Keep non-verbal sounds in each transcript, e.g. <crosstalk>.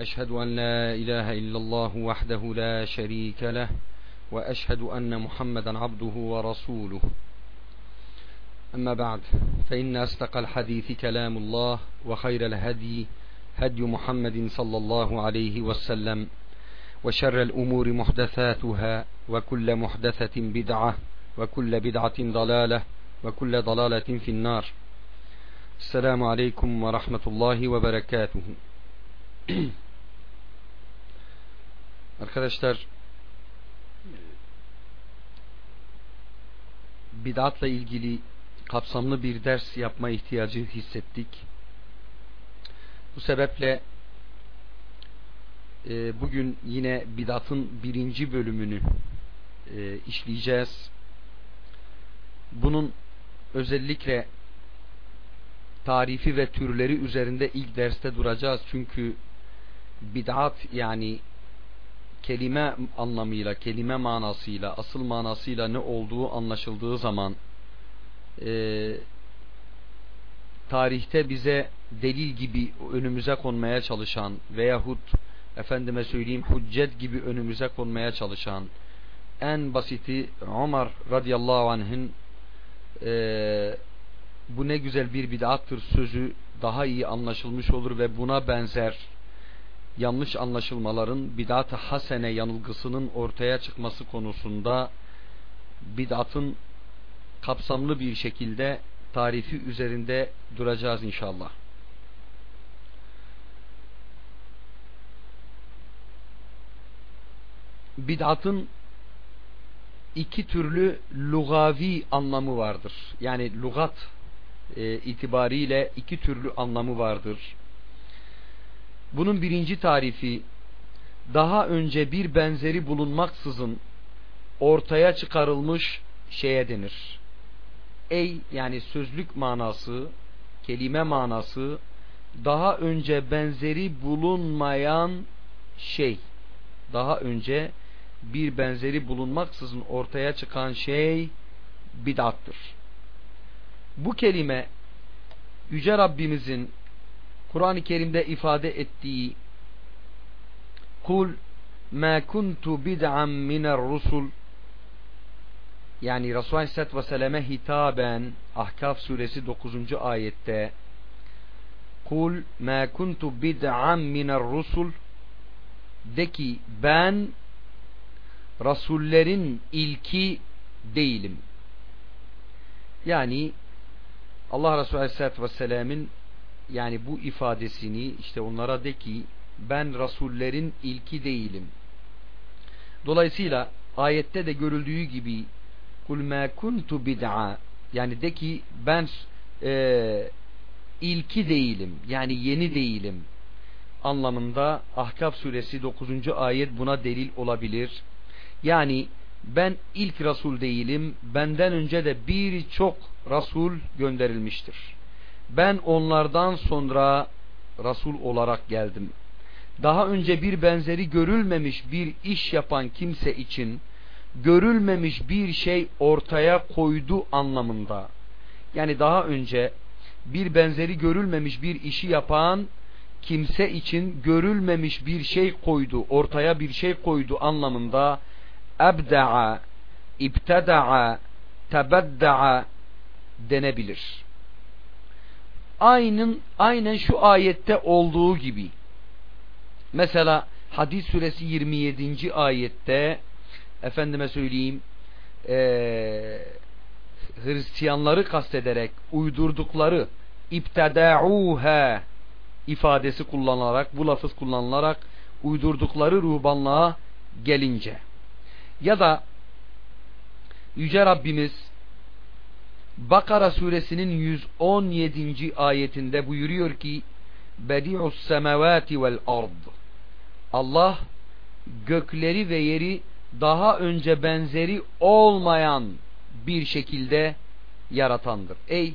أشهد أن لا إله إلا الله وحده لا شريك له وأشهد أن محمدا عبده ورسوله. أما بعد فإن أصدق الحديث كلام الله وخير الهدي هدي محمد صلى الله عليه وسلم وشر الأمور محدثاتها وكل محدثة بدعة وكل بدعة ضلالة وكل ضلالة في النار. السلام عليكم ورحمة الله وبركاته. <clears throat> Arkadaşlar bidatla ilgili kapsamlı bir ders yapma ihtiyacı hissettik. Bu sebeple e, bugün yine bidatın birinci bölümünü e, işleyeceğiz. Bunun özellikle tarifi ve türleri üzerinde ilk derste duracağız. Çünkü bid'at yani kelime anlamıyla, kelime manasıyla, asıl manasıyla ne olduğu anlaşıldığı zaman e, tarihte bize delil gibi önümüze konmaya çalışan veyahut efendime söyleyeyim hüccet gibi önümüze konmaya çalışan en basiti Ömer radıyallahu anh'ın e, bu ne güzel bir bid'attır sözü daha iyi anlaşılmış olur ve buna benzer yanlış anlaşılmaların bid'at-ı hasene yanılgısının ortaya çıkması konusunda bid'atın kapsamlı bir şekilde tarifi üzerinde duracağız inşallah. Bid'atın iki türlü lugavi anlamı vardır. Yani lugat e, itibariyle iki türlü anlamı vardır. Bunun birinci tarifi daha önce bir benzeri bulunmaksızın ortaya çıkarılmış şeye denir. Ey yani sözlük manası, kelime manası daha önce benzeri bulunmayan şey. Daha önce bir benzeri bulunmaksızın ortaya çıkan şey bid'attır. Bu kelime Yüce Rabbimizin Kur'an-ı Kerim'de ifade ettiği kul ma kuntu bid'an mine'r rusul yani Resulullah Aleyhisselatü Vesselam'e hitaben Ahkaf suresi 9. ayette kul ma kuntu bid'an mine'r rusul de ki ben Rasullerin ilki değilim. Yani Allah Resulü Aleyhisselatü Vesselam'ın yani bu ifadesini işte onlara de ki ben Rasullerin ilki değilim. Dolayısıyla ayette de görüldüğü gibi kul ma kuntu bid'a yani de ki ben e, ilki değilim yani yeni değilim anlamında Ahkaf suresi 9. ayet buna delil olabilir. Yani ben ilk Resul değilim benden önce de birçok Resul gönderilmiştir. Ben onlardan sonra Resul olarak geldim. Daha önce bir benzeri görülmemiş bir iş yapan kimse için görülmemiş bir şey ortaya koydu anlamında. Yani daha önce bir benzeri görülmemiş bir işi yapan kimse için görülmemiş bir şey koydu, ortaya bir şey koydu anlamında ebda'a, ibteda'a, tebedda'a denebilir. Aynen, aynen şu ayette olduğu gibi. Mesela Hadis suresi 27. ayette efendime söyleyeyim e, Hristiyanları kastederek uydurdukları ipteda'uha ifadesi kullanılarak bu lafız kullanılarak uydurdukları ruhbanlığa gelince ya da Yüce Rabbimiz Bakara suresinin 117. ayetinde buyuruyor ki bedi'us semavati vel ard. Allah gökleri ve yeri daha önce benzeri olmayan bir şekilde yaratandır. Ey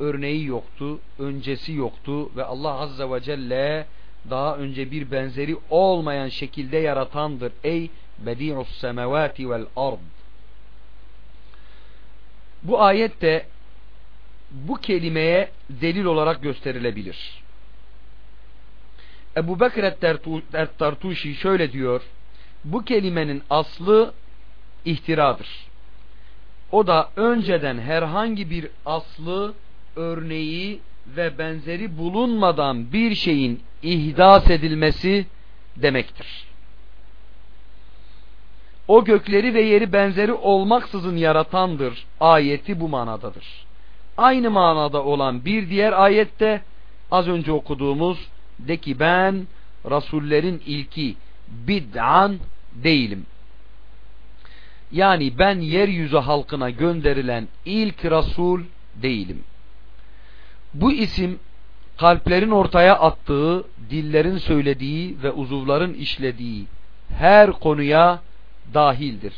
örneği yoktu, öncesi yoktu ve Allah Azze ve Celle daha önce bir benzeri olmayan şekilde yaratandır. Ey bedi'us semavati vel ard. Bu ayette bu kelimeye delil olarak gösterilebilir. Ebu Bekir et-Tartuşi şöyle diyor. Bu kelimenin aslı ihtiradır. O da önceden herhangi bir aslı, örneği ve benzeri bulunmadan bir şeyin ihdas edilmesi demektir. O gökleri ve yeri benzeri olmaksızın yaratandır. Ayeti bu manadadır. Aynı manada olan bir diğer ayette az önce okuduğumuz de ki ben rasullerin ilki bid'an değilim. Yani ben yeryüzü halkına gönderilen ilk rasul değilim. Bu isim kalplerin ortaya attığı, dillerin söylediği ve uzuvların işlediği her konuya dahildir.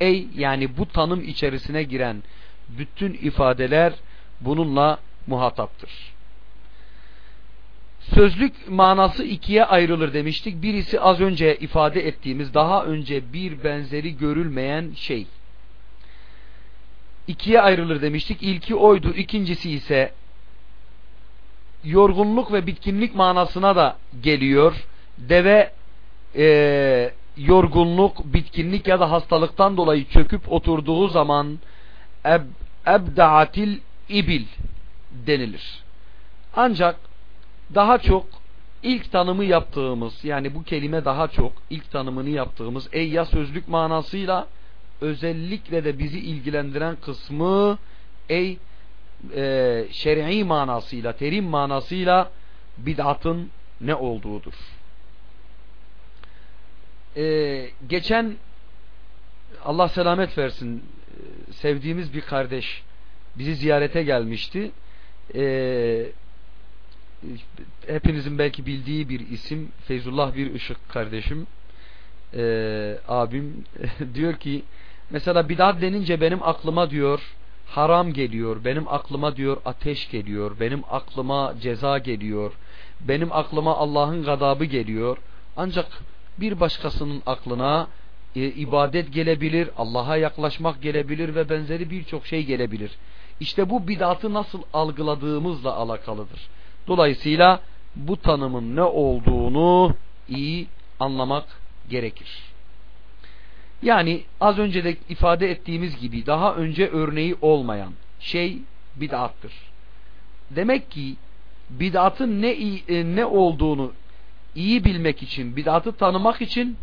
Ey yani bu tanım içerisine giren bütün ifadeler bununla muhataptır. Sözlük manası ikiye ayrılır demiştik. Birisi az önce ifade ettiğimiz daha önce bir benzeri görülmeyen şey. İkiye ayrılır demiştik. İlki oydu. İkincisi ise yorgunluk ve bitkinlik manasına da geliyor. Deve e, yorgunluk, bitkinlik ya da hastalıktan dolayı çöküp oturduğu zaman eb, ebdaatil ibil denilir. Ancak daha çok ilk tanımı yaptığımız yani bu kelime daha çok ilk tanımını yaptığımız ey ya sözlük manasıyla özellikle de bizi ilgilendiren kısmı ey e, şer'i manasıyla terim manasıyla bid'atın ne olduğudur. Ee, geçen Allah selamet versin sevdiğimiz bir kardeş bizi ziyarete gelmişti. Ee, hepinizin belki bildiği bir isim Feyzullah bir ışık kardeşim ee, abim <laughs> diyor ki mesela bid'at denince benim aklıma diyor haram geliyor benim aklıma diyor ateş geliyor benim aklıma ceza geliyor benim aklıma Allah'ın gadabı geliyor ancak bir başkasının aklına e, ibadet gelebilir, Allah'a yaklaşmak gelebilir ve benzeri birçok şey gelebilir. İşte bu bidatı nasıl algıladığımızla alakalıdır. Dolayısıyla bu tanımın ne olduğunu iyi anlamak gerekir. Yani az önce de ifade ettiğimiz gibi daha önce örneği olmayan şey bid'attır. Demek ki bid'atın ne e, ne olduğunu iyi bilmek için, bid'atı tanımak için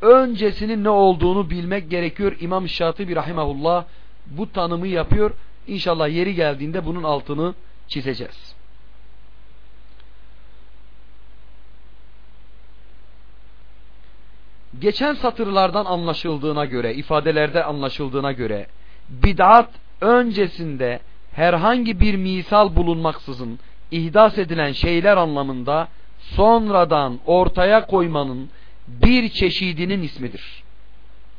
öncesinin ne olduğunu bilmek gerekiyor. İmam Şatibi rahimahullah bu tanımı yapıyor. İnşallah yeri geldiğinde bunun altını çizeceğiz. Geçen satırlardan anlaşıldığına göre, ifadelerde anlaşıldığına göre bid'at öncesinde herhangi bir misal bulunmaksızın ihdas edilen şeyler anlamında sonradan ortaya koymanın bir çeşidinin ismidir.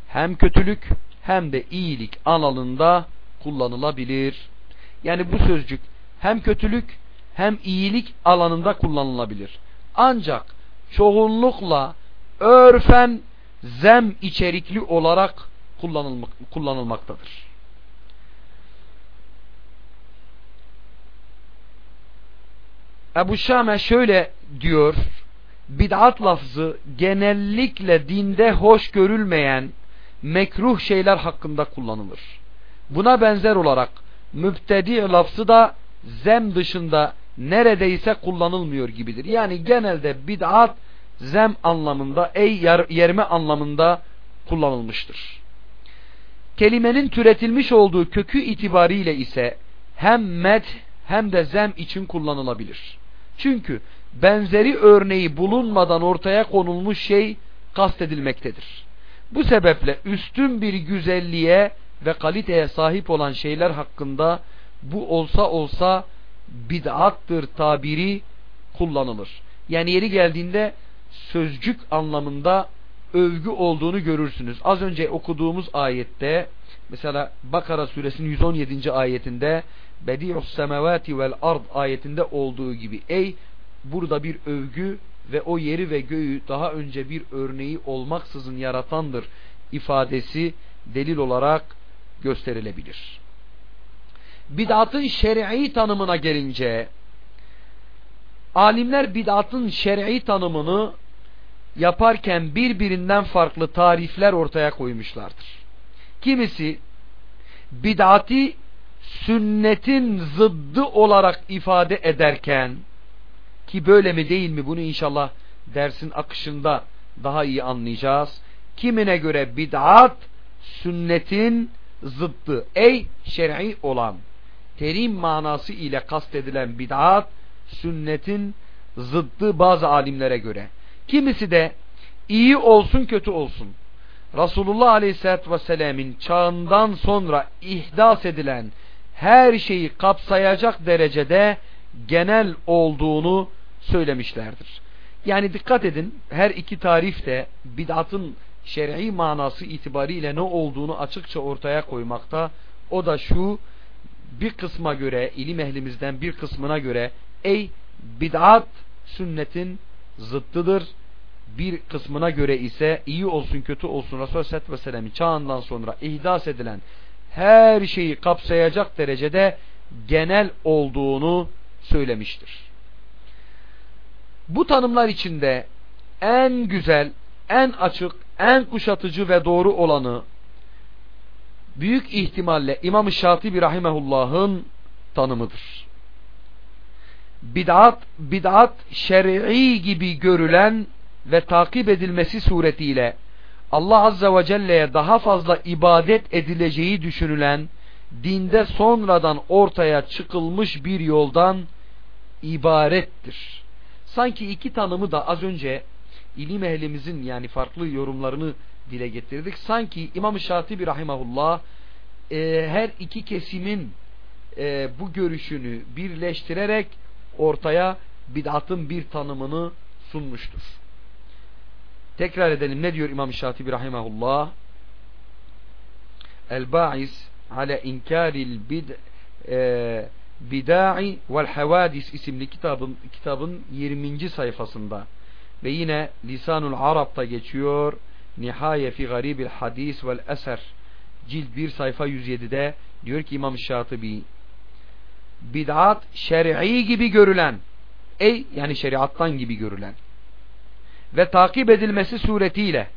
Hem kötülük hem de iyilik alanında kullanılabilir. Yani bu sözcük hem kötülük hem iyilik alanında kullanılabilir. Ancak çoğunlukla örfen zem içerikli olarak kullanılmak, kullanılmaktadır. Ebu Şame şöyle diyor bid'at lafzı genellikle dinde hoş görülmeyen mekruh şeyler hakkında kullanılır. Buna benzer olarak mübtedi lafzı da zem dışında neredeyse kullanılmıyor gibidir. Yani genelde bid'at zem anlamında ey yerme anlamında kullanılmıştır. Kelimenin türetilmiş olduğu kökü itibariyle ise hem med hem de zem için kullanılabilir. Çünkü benzeri örneği bulunmadan ortaya konulmuş şey kastedilmektedir. Bu sebeple üstün bir güzelliğe ve kaliteye sahip olan şeyler hakkında bu olsa olsa bid'attır tabiri kullanılır. Yani yeri geldiğinde sözcük anlamında övgü olduğunu görürsünüz. Az önce okuduğumuz ayette mesela Bakara suresinin 117. ayetinde Bedi'us semavati vel ard ayetinde olduğu gibi ey burada bir övgü ve o yeri ve göğü daha önce bir örneği olmaksızın yaratandır ifadesi delil olarak gösterilebilir. Bid'atın şer'i tanımına gelince alimler bid'atın şer'i tanımını yaparken birbirinden farklı tarifler ortaya koymuşlardır. Kimisi bid'ati sünnetin zıddı olarak ifade ederken ki böyle mi değil mi bunu inşallah dersin akışında daha iyi anlayacağız. Kimine göre bid'at sünnetin zıddı ey şer'i olan terim manası ile kastedilen bid'at sünnetin zıddı bazı alimlere göre. Kimisi de iyi olsun kötü olsun. Resulullah Aleyhisselatü Vesselam'ın çağından sonra ihdas edilen her şeyi kapsayacak derecede genel olduğunu söylemişlerdir. Yani dikkat edin her iki tarif de bid'atın şer'i manası itibariyle ne olduğunu açıkça ortaya koymakta. O da şu bir kısma göre ilim ehlimizden bir kısmına göre ey bid'at sünnetin zıttıdır. Bir kısmına göre ise iyi olsun kötü olsun Resulullah Aleyhisselatü Vesselam'ın çağından sonra ihdas edilen her şeyi kapsayacak derecede genel olduğunu söylemiştir. Bu tanımlar içinde en güzel, en açık, en kuşatıcı ve doğru olanı büyük ihtimalle İmam-ı Şatibi Rahimehullah'ın tanımıdır. Bid'at, bid'at şer'i gibi görülen ve takip edilmesi suretiyle Allah Azze ve Celle'ye daha fazla ibadet edileceği düşünülen dinde sonradan ortaya çıkılmış bir yoldan ibarettir. Sanki iki tanımı da az önce ilim ehlimizin yani farklı yorumlarını dile getirdik. Sanki İmam-ı Şatibi Rahimahullah e, her iki kesimin e, bu görüşünü birleştirerek ortaya bid'atın bir tanımını sunmuştur. Tekrar edelim ne diyor İmam Şatibi rahimahullah? El-Ba'is ala inkaril bid e, Bida'i vel Havadis isimli kitabın kitabın 20. sayfasında ve yine Lisanul Arap'ta geçiyor. Nihaye fi garibil hadis vel eser cilt 1 sayfa 107'de diyor ki İmam Şatibi bid'at şer'i gibi görülen ey yani şeriattan gibi görülen ve takip edilmesi suretiyle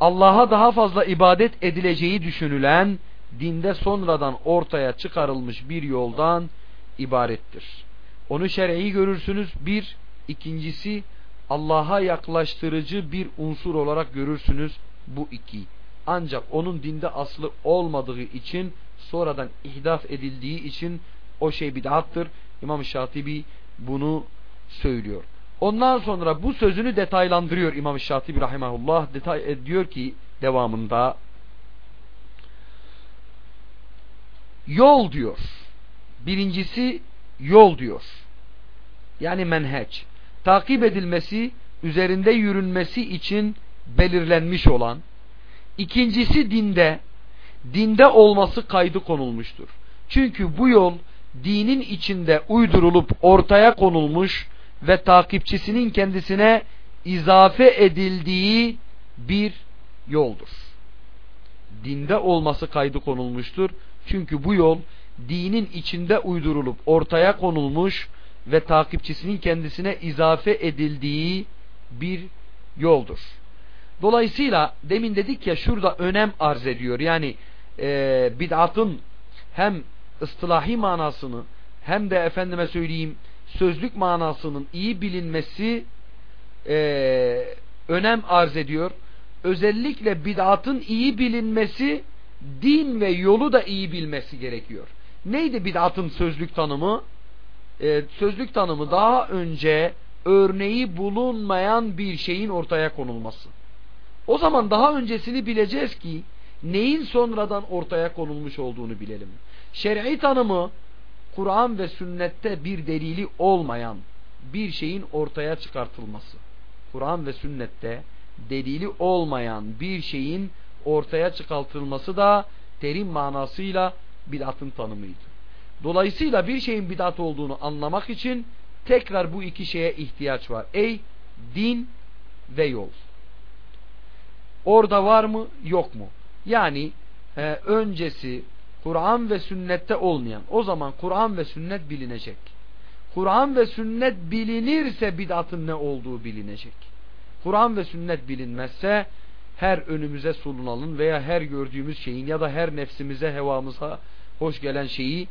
Allah'a daha fazla ibadet edileceği düşünülen dinde sonradan ortaya çıkarılmış bir yoldan ibarettir. Onu şer'i görürsünüz bir, ikincisi Allah'a yaklaştırıcı bir unsur olarak görürsünüz bu iki. Ancak onun dinde aslı olmadığı için sonradan ihdaf edildiği için o şey bid'attır. İmam Şatibi bunu söylüyor. Ondan sonra bu sözünü detaylandırıyor İmam Şatibi rahimahullah. Detay ediyor ki devamında yol diyor. Birincisi yol diyor. Yani menheç. Takip edilmesi, üzerinde yürünmesi için belirlenmiş olan. İkincisi dinde, dinde olması kaydı konulmuştur. Çünkü bu yol dinin içinde uydurulup ortaya konulmuş ve takipçisinin kendisine izafe edildiği bir yoldur. Dinde olması kaydı konulmuştur. Çünkü bu yol dinin içinde uydurulup ortaya konulmuş ve takipçisinin kendisine izafe edildiği bir yoldur. Dolayısıyla demin dedik ya şurada önem arz ediyor. Yani e, bid'atın hem ıstılahi manasını hem de efendime söyleyeyim sözlük manasının iyi bilinmesi e, önem arz ediyor. Özellikle bid'atın iyi bilinmesi din ve yolu da iyi bilmesi gerekiyor. Neydi bid'atın sözlük tanımı? Ee, sözlük tanımı daha önce örneği bulunmayan bir şeyin ortaya konulması. O zaman daha öncesini bileceğiz ki neyin sonradan ortaya konulmuş olduğunu bilelim. Şer'i tanımı Kur'an ve sünnette bir delili olmayan bir şeyin ortaya çıkartılması. Kur'an ve sünnette delili olmayan bir şeyin ortaya çıkartılması da terim manasıyla bid'atın tanımıydı. Dolayısıyla bir şeyin bid'at olduğunu anlamak için tekrar bu iki şeye ihtiyaç var. Ey din ve yol. Orada var mı yok mu? Yani e, öncesi Kur'an ve sünnette olmayan o zaman Kur'an ve sünnet bilinecek. Kur'an ve sünnet bilinirse bid'atın ne olduğu bilinecek. Kur'an ve sünnet bilinmezse her önümüze sunulun veya her gördüğümüz şeyin ya da her nefsimize hevamıza hoş gelen şeyi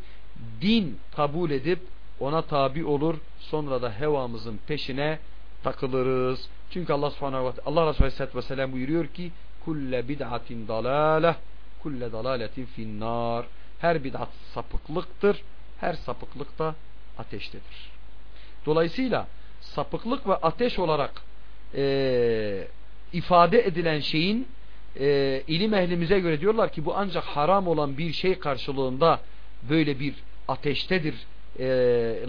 din kabul edip ona tabi olur sonra da hevamızın peşine takılırız. Çünkü Allah subhanahu ve Allah Resulü aleyhissalatü vesselam buyuruyor ki kulle bid'atin dalale kulle dalaletin finnar her bid'at sapıklıktır her sapıklık da ateştedir. Dolayısıyla sapıklık ve ateş olarak e, ifade edilen şeyin e, ilim ehlimize göre diyorlar ki bu ancak haram olan bir şey karşılığında böyle bir ateştedir e,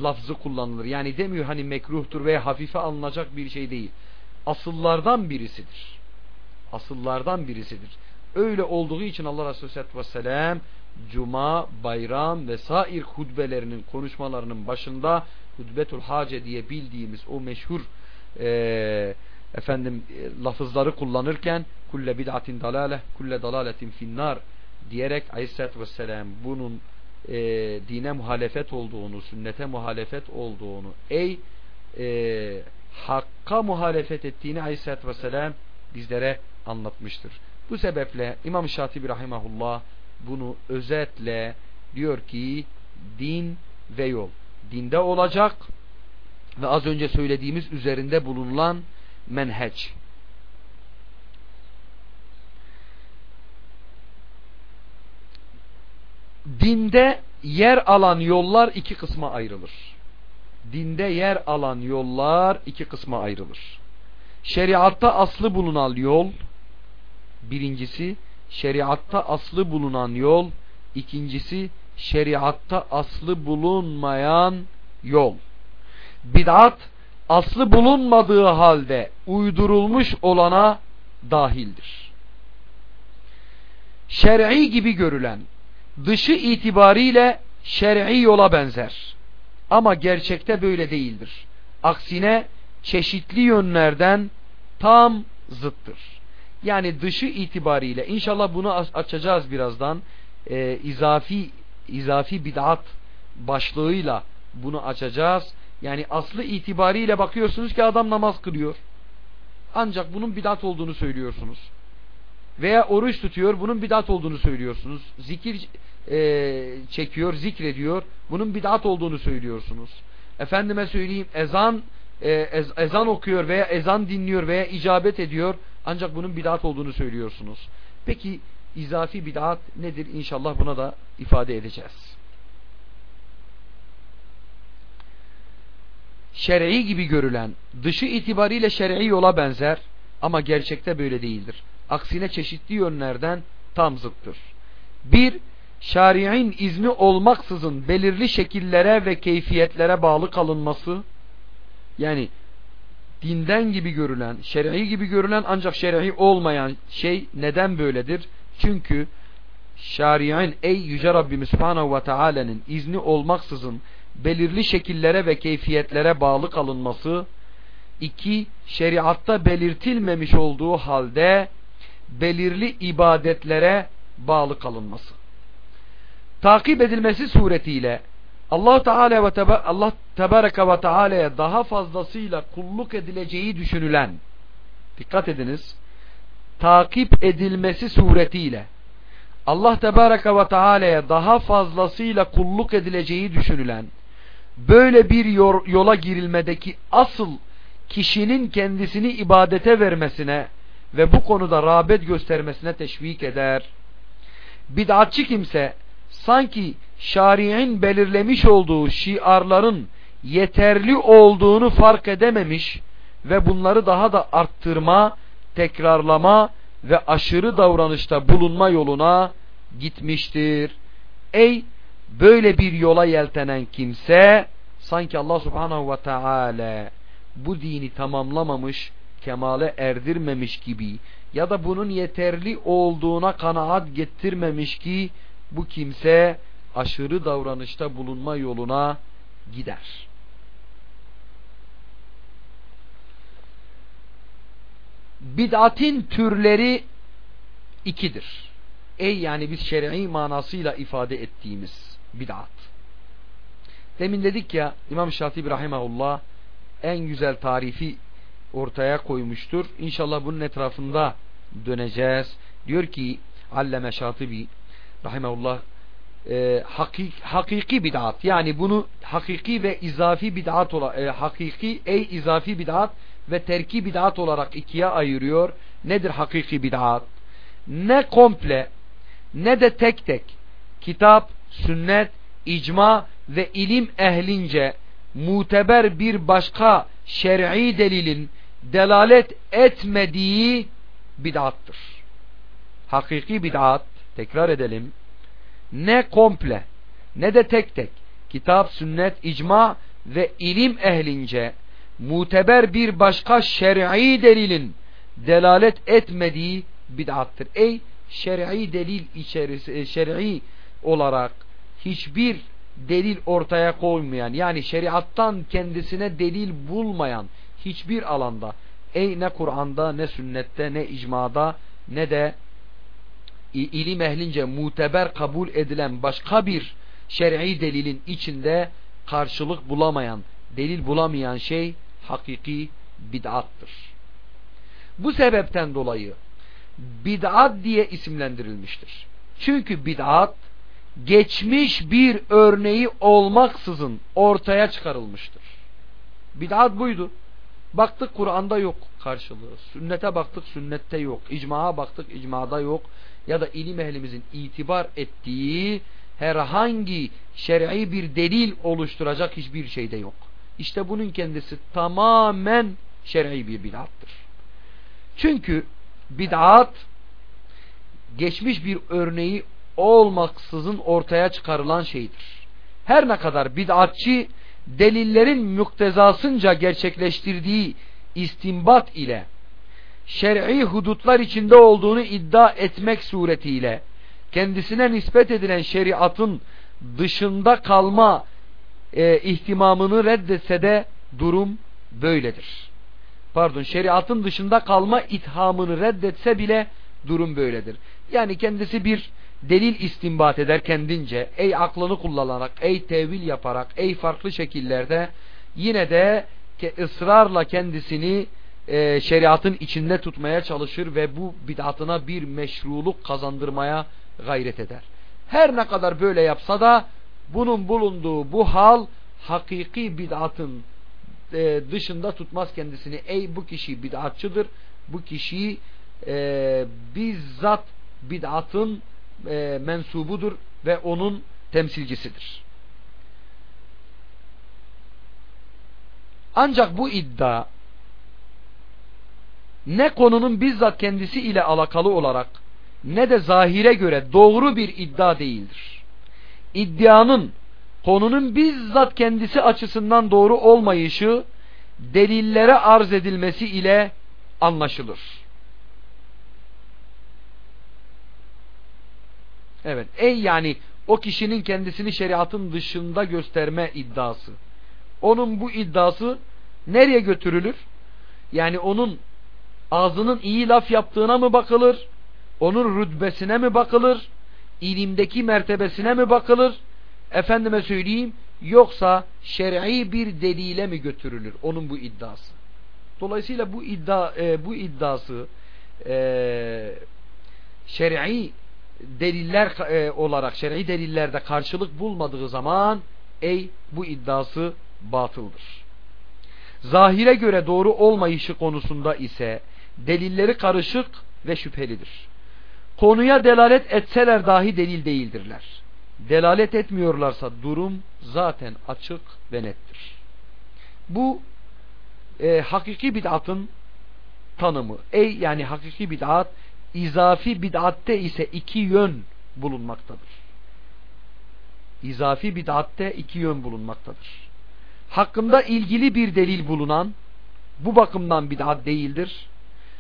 lafzı kullanılır. Yani demiyor hani mekruhtur veya hafife alınacak bir şey değil. Asıllardan birisidir. Asıllardan birisidir. Öyle olduğu için Allah Resulü Aleyhisselatü Vesselam Cuma, bayram ve sair hutbelerinin konuşmalarının başında hutbetul hace diye bildiğimiz o meşhur e, efendim e, lafızları kullanırken kulle bid'atin dalale kulle dalaletin finnar diyerek Aleyhisselatü Vesselam bunun e, dine muhalefet olduğunu, sünnete muhalefet olduğunu, ey e, hakka muhalefet ettiğini Aleyhisselatü Vesselam bizlere anlatmıştır. Bu sebeple İmam Şatibi Rahimahullah bunu özetle diyor ki din ve yol. Dinde olacak ve az önce söylediğimiz üzerinde bulunan menheç. Dinde yer alan yollar iki kısma ayrılır. Dinde yer alan yollar iki kısma ayrılır. Şeriatta aslı bulunan yol birincisi şeriatta aslı bulunan yol ikincisi şeriatta aslı bulunmayan yol. Bid'at aslı bulunmadığı halde uydurulmuş olana dahildir. Şer'i gibi görülen dışı itibariyle şer'i yola benzer. Ama gerçekte böyle değildir. Aksine çeşitli yönlerden tam zıttır. Yani dışı itibariyle inşallah bunu açacağız birazdan. Ee, izafi izafi bid'at başlığıyla bunu açacağız. Yani aslı itibariyle bakıyorsunuz ki adam namaz kılıyor. Ancak bunun bidat olduğunu söylüyorsunuz. Veya oruç tutuyor, bunun bidat olduğunu söylüyorsunuz. Zikir e, çekiyor, zikrediyor, bunun bidat olduğunu söylüyorsunuz. Efendime söyleyeyim ezan e, ez, ezan okuyor veya ezan dinliyor veya icabet ediyor. Ancak bunun bidat olduğunu söylüyorsunuz. Peki izafi bidat nedir? İnşallah buna da ifade edeceğiz. şer'i gibi görülen, dışı itibariyle şer'i yola benzer ama gerçekte böyle değildir. Aksine çeşitli yönlerden tam zıttır. Bir, şari'in izni olmaksızın belirli şekillere ve keyfiyetlere bağlı kalınması, yani dinden gibi görülen, şer'i gibi görülen ancak şer'i olmayan şey neden böyledir? Çünkü şari'in ey yüce Rabbimiz Subhanahu ve Teala'nın izni olmaksızın belirli şekillere ve keyfiyetlere bağlı kalınması, iki, şeriatta belirtilmemiş olduğu halde belirli ibadetlere bağlı kalınması. Takip edilmesi suretiyle Allah Teala ve Teba Allah Tebareke ve Teala'ya daha fazlasıyla kulluk edileceği düşünülen dikkat ediniz takip edilmesi suretiyle Allah Tebareke ve Teala'ya daha fazlasıyla kulluk edileceği düşünülen böyle bir yola girilmedeki asıl kişinin kendisini ibadete vermesine ve bu konuda rağbet göstermesine teşvik eder. Bid'atçı kimse sanki şari'in belirlemiş olduğu şiarların yeterli olduğunu fark edememiş ve bunları daha da arttırma, tekrarlama ve aşırı davranışta bulunma yoluna gitmiştir. Ey böyle bir yola yeltenen kimse sanki Allah subhanahu ve teala bu dini tamamlamamış, kemale erdirmemiş gibi ya da bunun yeterli olduğuna kanaat getirmemiş ki bu kimse aşırı davranışta bulunma yoluna gider. Bid'atin türleri ikidir. Ey yani biz şer'i manasıyla ifade ettiğimiz bid'at. Demin dedik ya İmam Şatibi Rahimahullah en güzel tarifi ortaya koymuştur. İnşallah bunun etrafında döneceğiz. Diyor ki Alleme Şatibi Rahimahullah e, hakik, hakiki bid'at yani bunu hakiki ve izafi bid'at olarak e, hakiki ey izafi bid'at ve terki bid'at olarak ikiye ayırıyor. Nedir hakiki bid'at? Ne komple ne de tek tek kitap, sünnet, icma ve ilim ehlince muteber bir başka şer'i delilin delalet etmediği bid'attır. Hakiki bid'at, tekrar edelim, ne komple ne de tek tek kitap, sünnet, icma ve ilim ehlince muteber bir başka şer'i delilin delalet etmediği bid'attır. Ey şer'i delil içerisi e, şer'i olarak hiçbir delil ortaya koymayan yani şeriattan kendisine delil bulmayan hiçbir alanda ey ne Kur'an'da ne sünnette ne icmada ne de ilim ehlince muteber kabul edilen başka bir şer'i delilin içinde karşılık bulamayan, delil bulamayan şey hakiki bid'attır. Bu sebepten dolayı bid'at diye isimlendirilmiştir. Çünkü bid'at geçmiş bir örneği olmaksızın ortaya çıkarılmıştır. Bid'at buydu. Baktık Kur'an'da yok karşılığı. Sünnete baktık sünnette yok. İcma'a baktık icmada yok. Ya da ilim ehlimizin itibar ettiği herhangi şer'i bir delil oluşturacak hiçbir şeyde yok. İşte bunun kendisi tamamen şer'i bir bid'attır. Çünkü bid'at geçmiş bir örneği olmaksızın ortaya çıkarılan şeydir. Her ne kadar bid'atçı delillerin müktezasınca gerçekleştirdiği istimbat ile şer'i hudutlar içinde olduğunu iddia etmek suretiyle kendisine nispet edilen şeriatın dışında kalma e, ihtimamını reddetse de durum böyledir. Pardon şeriatın dışında kalma ithamını reddetse bile durum böyledir. Yani kendisi bir delil istimbat eder kendince, ey aklını kullanarak, ey tevil yaparak, ey farklı şekillerde yine de ısrarla kendisini e, şeriatın içinde tutmaya çalışır ve bu bid'atına bir meşruluk kazandırmaya gayret eder. Her ne kadar böyle yapsa da bunun bulunduğu bu hal hakiki bid'atın e, dışında tutmaz kendisini. Ey bu kişi bid'atçıdır. Bu kişi e, bizzat bid'atın e, mensubudur ve onun temsilcisidir. Ancak bu iddia ne konunun bizzat kendisi ile alakalı olarak ne de zahire göre doğru bir iddia değildir. İddianın konunun bizzat kendisi açısından doğru olmayışı delillere arz edilmesi ile anlaşılır. Evet. Ey yani o kişinin kendisini şeriatın dışında gösterme iddiası. Onun bu iddiası nereye götürülür? Yani onun ağzının iyi laf yaptığına mı bakılır? Onun rütbesine mi bakılır? İlimdeki mertebesine mi bakılır? Efendime söyleyeyim yoksa şer'i bir delile mi götürülür onun bu iddiası? Dolayısıyla bu iddia e, bu iddiası e, şer'i deliller e, olarak şer'i delillerde karşılık bulmadığı zaman ey bu iddiası batıldır. Zahire göre doğru olmayışı konusunda ise delilleri karışık ve şüphelidir. Konuya delalet etseler dahi delil değildirler. Delalet etmiyorlarsa durum zaten açık ve nettir. Bu e, hakiki bid'atın tanımı. Ey yani hakiki bid'at izafi bid'atte ise iki yön bulunmaktadır. İzafi bid'atte iki yön bulunmaktadır. hakkında ilgili bir delil bulunan bu bakımdan bid'at değildir.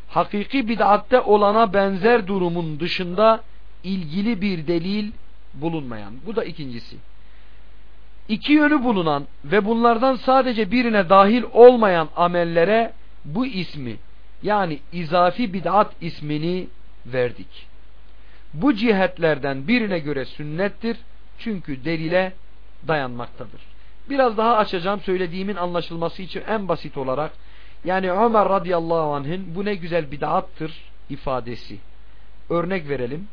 Hakiki bid'atte olana benzer durumun dışında ilgili bir delil bulunmayan. Bu da ikincisi. İki yönü bulunan ve bunlardan sadece birine dahil olmayan amellere bu ismi yani izafi bid'at ismini verdik. Bu cihetlerden birine göre sünnettir çünkü delile dayanmaktadır. Biraz daha açacağım söylediğimin anlaşılması için en basit olarak yani Ömer radıyallahu anh'ın bu ne güzel bid'attır ifadesi. Örnek verelim.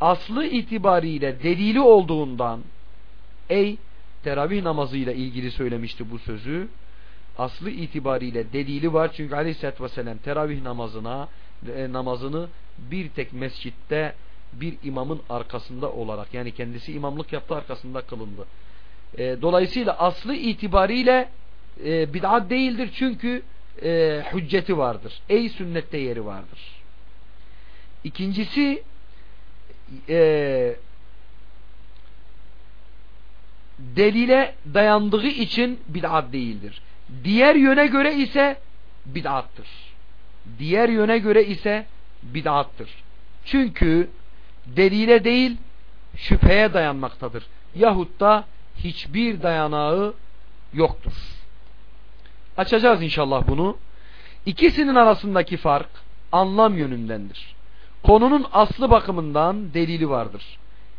Aslı itibariyle delili olduğundan ey teravih namazıyla ilgili söylemişti bu sözü. Aslı itibariyle delili var çünkü aleyhissalatü vesselam teravih namazına e, namazını bir tek mescitte bir imamın arkasında olarak yani kendisi imamlık yaptı arkasında kılındı. E, dolayısıyla aslı itibariyle e, bid'at değildir çünkü e, hücceti vardır. Ey sünnette yeri vardır. İkincisi e, delile dayandığı için bid'at değildir. Diğer yöne göre ise bid'attır. Diğer yöne göre ise bid'attır. Çünkü delile değil şüpheye dayanmaktadır. Yahut da hiçbir dayanağı yoktur. Açacağız inşallah bunu. İkisinin arasındaki fark anlam yönündendir. Konunun aslı bakımından delili vardır.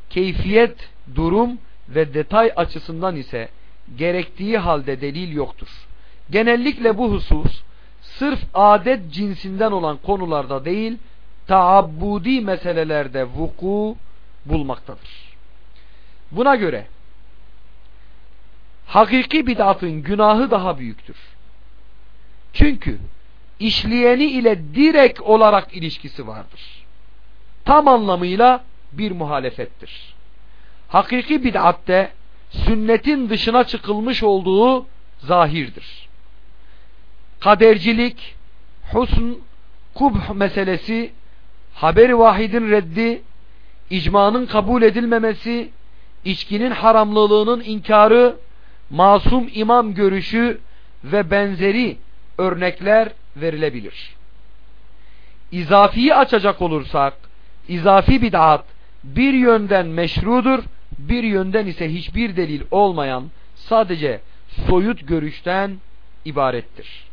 Keyfiyet, durum ve detay açısından ise gerektiği halde delil yoktur. Genellikle bu husus sırf adet cinsinden olan konularda değil, taabbudi meselelerde vuku bulmaktadır. Buna göre hakiki bid'atın günahı daha büyüktür. Çünkü işleyeni ile direkt olarak ilişkisi vardır. Tam anlamıyla bir muhalefettir. Hakiki bid'atte sünnetin dışına çıkılmış olduğu zahirdir. Kadercilik, husn, kubh meselesi, haberi vahidin reddi, icmanın kabul edilmemesi, içkinin haramlılığının inkarı, masum imam görüşü ve benzeri örnekler verilebilir. İzafiyi açacak olursak, izafi bid'at bir yönden meşrudur, bir yönden ise hiçbir delil olmayan sadece soyut görüşten ibarettir.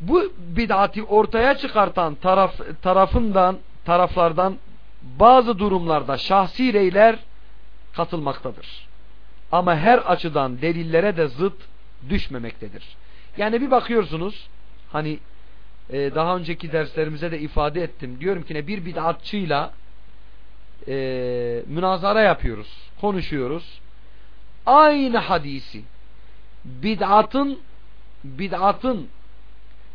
Bu bid'ati ortaya çıkartan taraf, tarafından taraflardan bazı durumlarda şahsi reyler katılmaktadır. Ama her açıdan delillere de zıt düşmemektedir. Yani bir bakıyorsunuz hani e, daha önceki derslerimize de ifade ettim. Diyorum ki ne bir bid'atçıyla e, münazara yapıyoruz. Konuşuyoruz. Aynı hadisi bid'atın bid'atın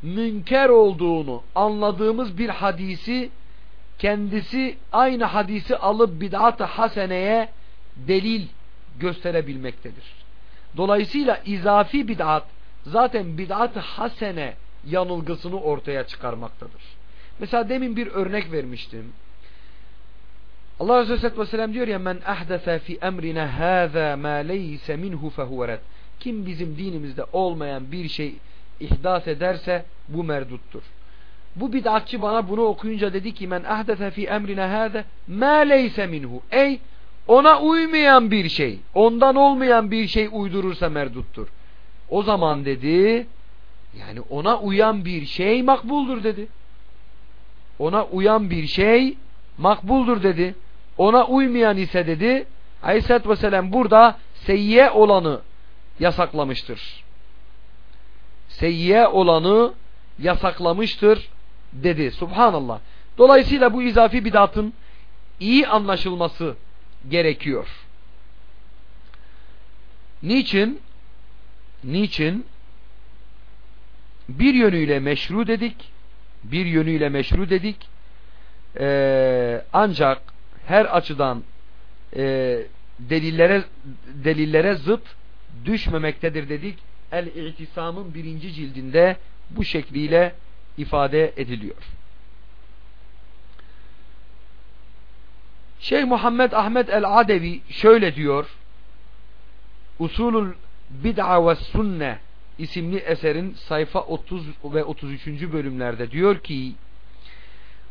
münker olduğunu anladığımız bir hadisi kendisi aynı hadisi alıp bid'at-ı haseneye delil gösterebilmektedir. Dolayısıyla izafi bid'at zaten bid'at-ı hasene yanılgısını ortaya çıkarmaktadır. Mesela demin bir örnek vermiştim. Allah Resulü Aleyhisselatü Vesselam diyor ya men ahdefe fi emrine hâzâ mâ leyse minhu fehuvet. Kim bizim dinimizde olmayan bir şey ihdas ederse bu merduttur. Bu bid'atçı bana bunu okuyunca dedi ki men ahdefe fi emrine hâzâ mâ leyse minhu. Ey ona uymayan bir şey, ondan olmayan bir şey uydurursa merduttur. O zaman dedi, yani ona uyan bir şey makbuldur dedi. Ona uyan bir şey makbuldur dedi. Ona uymayan ise dedi, Aleyhisselatü Vesselam burada seyyiye olanı yasaklamıştır. Seyyiye olanı yasaklamıştır dedi. Subhanallah. Dolayısıyla bu izafi bidatın iyi anlaşılması gerekiyor. Niçin? Niçin? Bir yönüyle meşru dedik. Bir yönüyle meşru dedik. Ee, ancak her açıdan e, delillere delillere zıt düşmemektedir dedik. El-İ'tisam'ın birinci cildinde bu şekliyle ifade ediliyor. Şeyh Muhammed Ahmet el-Adevi şöyle diyor. Usulul Bid'a ve Sünne isimli eserin sayfa 30 ve 33. bölümlerde diyor ki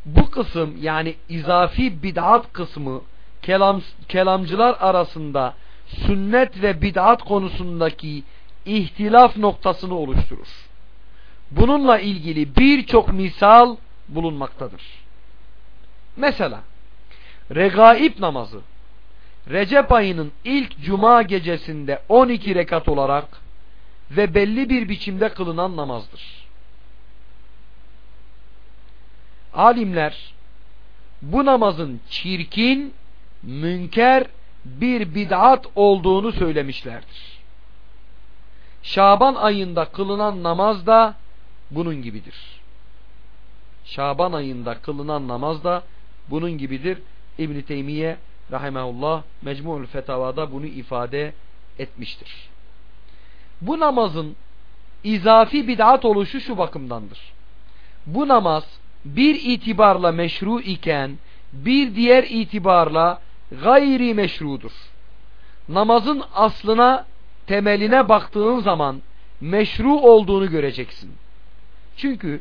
bu kısım yani izafi bid'at kısmı kelam, kelamcılar arasında sünnet ve bid'at konusundaki ihtilaf noktasını oluşturur. Bununla ilgili birçok misal bulunmaktadır. Mesela regaib namazı Recep ayının ilk cuma gecesinde 12 rekat olarak ve belli bir biçimde kılınan namazdır. Alimler bu namazın çirkin, münker bir bid'at olduğunu söylemişlerdir. Şaban ayında kılınan namaz da bunun gibidir. Şaban ayında kılınan namaz da bunun gibidir. İbn Teymiye rahimehullah Mecmu'ül Fetavada bunu ifade etmiştir. Bu namazın izafi bid'at oluşu şu bakımdandır. Bu namaz bir itibarla meşru iken bir diğer itibarla gayri meşrudur. Namazın aslına temeline baktığın zaman meşru olduğunu göreceksin. Çünkü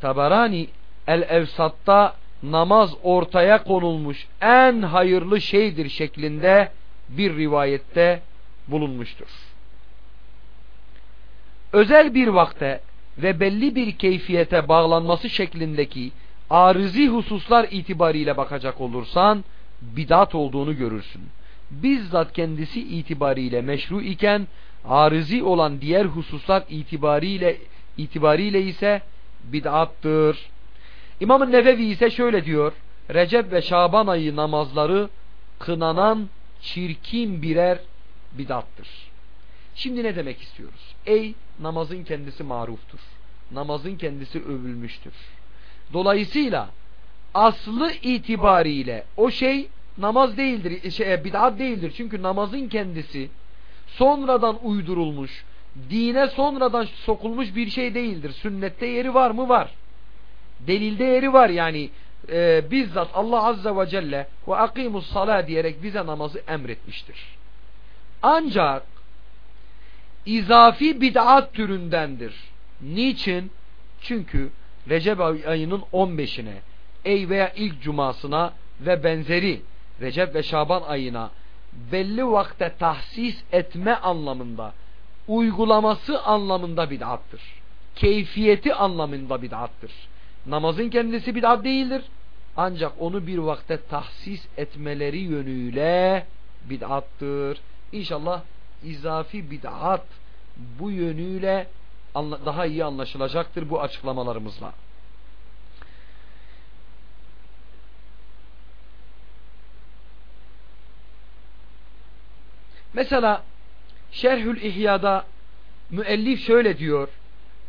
Tabarani El-Evsat'ta namaz ortaya konulmuş en hayırlı şeydir şeklinde bir rivayette bulunmuştur. Özel bir vakte ve belli bir keyfiyete bağlanması şeklindeki arizi hususlar itibariyle bakacak olursan bidat olduğunu görürsün. Bizzat kendisi itibariyle meşru iken arizi olan diğer hususlar itibariyle itibariyle ise bid'attır. İmam-ı Nevevi ise şöyle diyor. Recep ve Şaban ayı namazları kınanan çirkin birer bidattır. Şimdi ne demek istiyoruz? Ey namazın kendisi maruftur. Namazın kendisi övülmüştür. Dolayısıyla aslı itibariyle o şey namaz değildir, şey, e, bid'at değildir. Çünkü namazın kendisi sonradan uydurulmuş, dine sonradan sokulmuş bir şey değildir. Sünnette yeri var mı? Var. Delilde yeri var yani e, bizzat Allah Azze ve Celle ve akimus salah diyerek bize namazı emretmiştir. Ancak izafi bid'at türündendir. Niçin? Çünkü Recep ayının 15'ine ey veya ilk cumasına ve benzeri Recep ve Şaban ayına belli vakte tahsis etme anlamında uygulaması anlamında bid'attır. Keyfiyeti anlamında bid'attır. Namazın kendisi bid'at değildir. Ancak onu bir vakte tahsis etmeleri yönüyle bid'attır. İnşallah izafi bid'at bu yönüyle daha iyi anlaşılacaktır bu açıklamalarımızla. Mesela Şerhül İhya'da müellif şöyle diyor.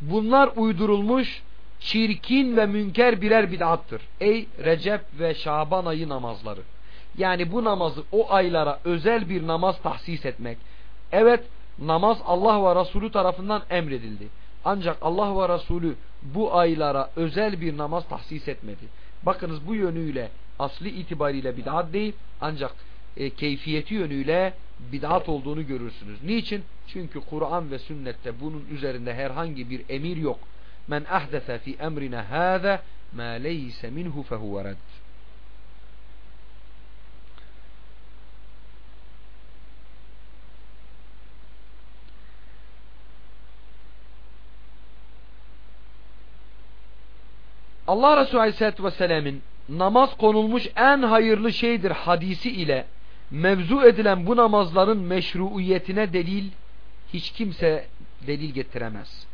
Bunlar uydurulmuş çirkin ve münker birer bid'attır. Ey Recep ve Şaban ayı namazları. Yani bu namazı o aylara özel bir namaz tahsis etmek. Evet namaz Allah ve Resulü tarafından emredildi. Ancak Allah ve Resulü bu aylara özel bir namaz tahsis etmedi. Bakınız bu yönüyle asli itibariyle bid'at değil ancak e, keyfiyeti yönüyle bid'at olduğunu görürsünüz. Niçin? Çünkü Kur'an ve sünnette bunun üzerinde herhangi bir emir yok. Men ahdese fi emrina hâze ma leyse minhu fehuve redd. Allah Resulü Aleyhisselatü Vesselam'ın namaz konulmuş en hayırlı şeydir hadisi ile mevzu edilen bu namazların meşruiyetine delil hiç kimse delil getiremez.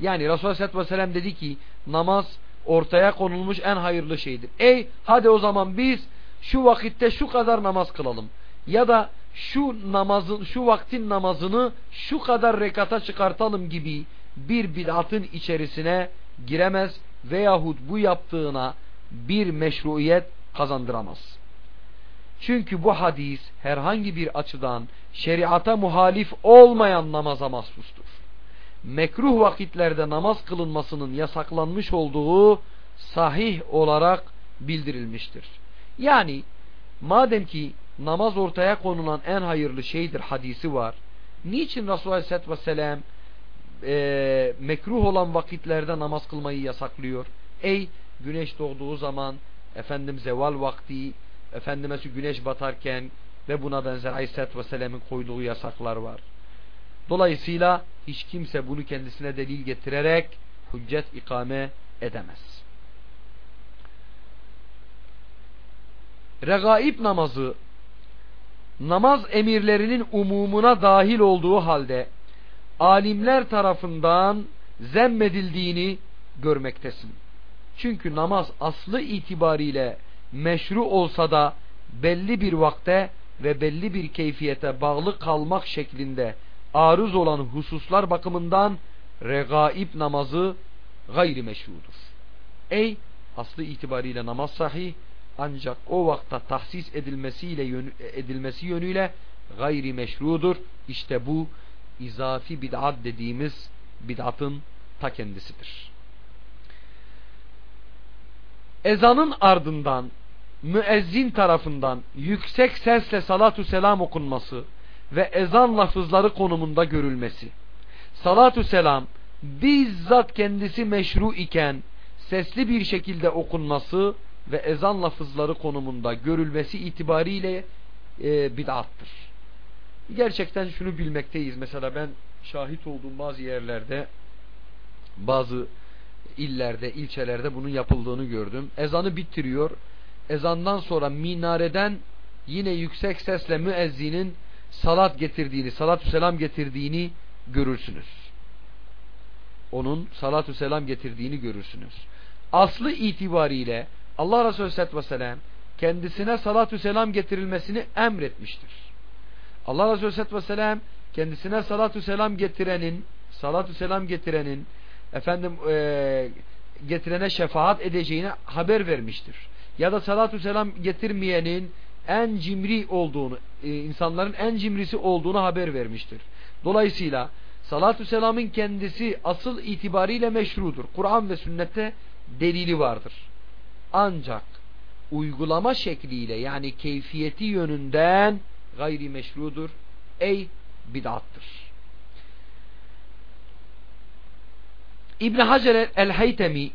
Yani Resulullah Aleyhisselatü Vesselam dedi ki namaz ortaya konulmuş en hayırlı şeydir. Ey hadi o zaman biz şu vakitte şu kadar namaz kılalım. Ya da şu namazın şu vaktin namazını şu kadar rekata çıkartalım gibi bir bid'atın içerisine giremez veyahut bu yaptığına bir meşruiyet kazandıramaz. Çünkü bu hadis herhangi bir açıdan şeriata muhalif olmayan namaza mahsustur. Mekruh vakitlerde namaz kılınmasının yasaklanmış olduğu sahih olarak bildirilmiştir. Yani madem ki namaz ortaya konulan en hayırlı şeydir hadisi var Niçin Resulullah Aleyhisselatü Vesselam e, mekruh olan vakitlerde namaz kılmayı yasaklıyor? Ey güneş doğduğu zaman efendim zeval vakti efendime güneş batarken ve buna benzer Aleyhisselatü Vesselam'ın koyduğu yasaklar var. Dolayısıyla hiç kimse bunu kendisine delil getirerek hüccet ikame edemez. Regaib namazı namaz emirlerinin umumuna dahil olduğu halde alimler tarafından zemmedildiğini görmektesin. Çünkü namaz aslı itibariyle meşru olsa da belli bir vakte ve belli bir keyfiyete bağlı kalmak şeklinde arız olan hususlar bakımından regaib namazı gayri meşrudur. Ey aslı itibariyle namaz sahih ancak o vakta tahsis edilmesiyle yönü, edilmesi yönüyle gayri meşrudur. İşte bu izafi bid'at dediğimiz bid'atın ta kendisidir. Ezanın ardından müezzin tarafından yüksek sesle salatu selam okunması ve ezan lafızları konumunda görülmesi. Salatu selam bizzat kendisi meşru iken sesli bir şekilde okunması ve ezan lafızları konumunda görülmesi itibariyle e, bid'attır. Gerçekten şunu bilmekteyiz. Mesela ben şahit olduğum bazı yerlerde bazı illerde, ilçelerde bunun yapıldığını gördüm. Ezanı bitiriyor. Ezandan sonra minareden yine yüksek sesle müezzinin salat getirdiğini, salatü selam getirdiğini görürsünüz. Onun salatü selam getirdiğini görürsünüz. Aslı itibariyle Allah Resulü Aleyhisselatü Vesselam kendisine salatü selam getirilmesini emretmiştir. Allah Resulü Aleyhisselatü Vesselam kendisine salatü selam getirenin salatü selam getirenin efendim e, getirene şefaat edeceğine haber vermiştir. Ya da salatü selam getirmeyenin en cimri olduğunu, e, insanların en cimrisi olduğunu haber vermiştir. Dolayısıyla salatü selamın kendisi asıl itibariyle meşrudur. Kur'an ve sünnette delili vardır. Ancak uygulama şekliyle yani keyfiyeti yönünden gayri meşrudur. Ey bid'attır. İbn Hacer el-Haytemi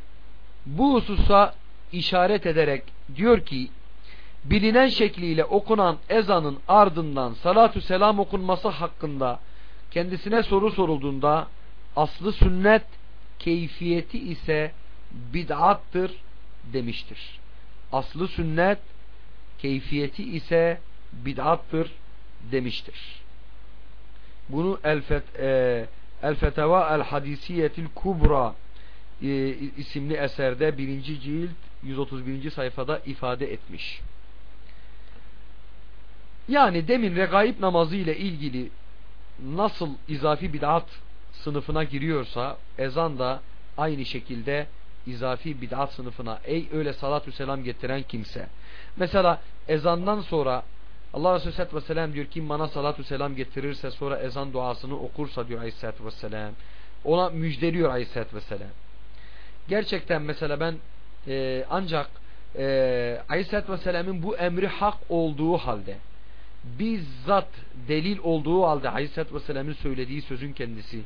bu hususa işaret ederek diyor ki bilinen şekliyle okunan ezanın ardından salatü selam okunması hakkında kendisine soru sorulduğunda aslı sünnet keyfiyeti ise bid'attır demiştir. Aslı sünnet keyfiyeti ise bid'attır demiştir. Bunu El-Fet e, El-Feteva El-Hadisiyetil Kubra e, isimli eserde birinci cilt 131. sayfada ifade etmiş. Yani demin regaib namazı ile ilgili nasıl izafi bid'at sınıfına giriyorsa ezan da aynı şekilde izafi bid'at sınıfına ey öyle salatü selam getiren kimse. Mesela ezandan sonra Allah Resulü Aleyhisselatü Vesselam diyor kim bana salatü selam getirirse sonra ezan duasını okursa diyor Aleyhisselatü Vesselam ona müjdeliyor Aleyhisselatü Vesselam. Gerçekten mesela ben e, ancak e, Aleyhisselatü Vesselam'ın bu emri hak olduğu halde bizzat delil olduğu halde Aleyhisselatü Vesselam'ın söylediği sözün kendisi.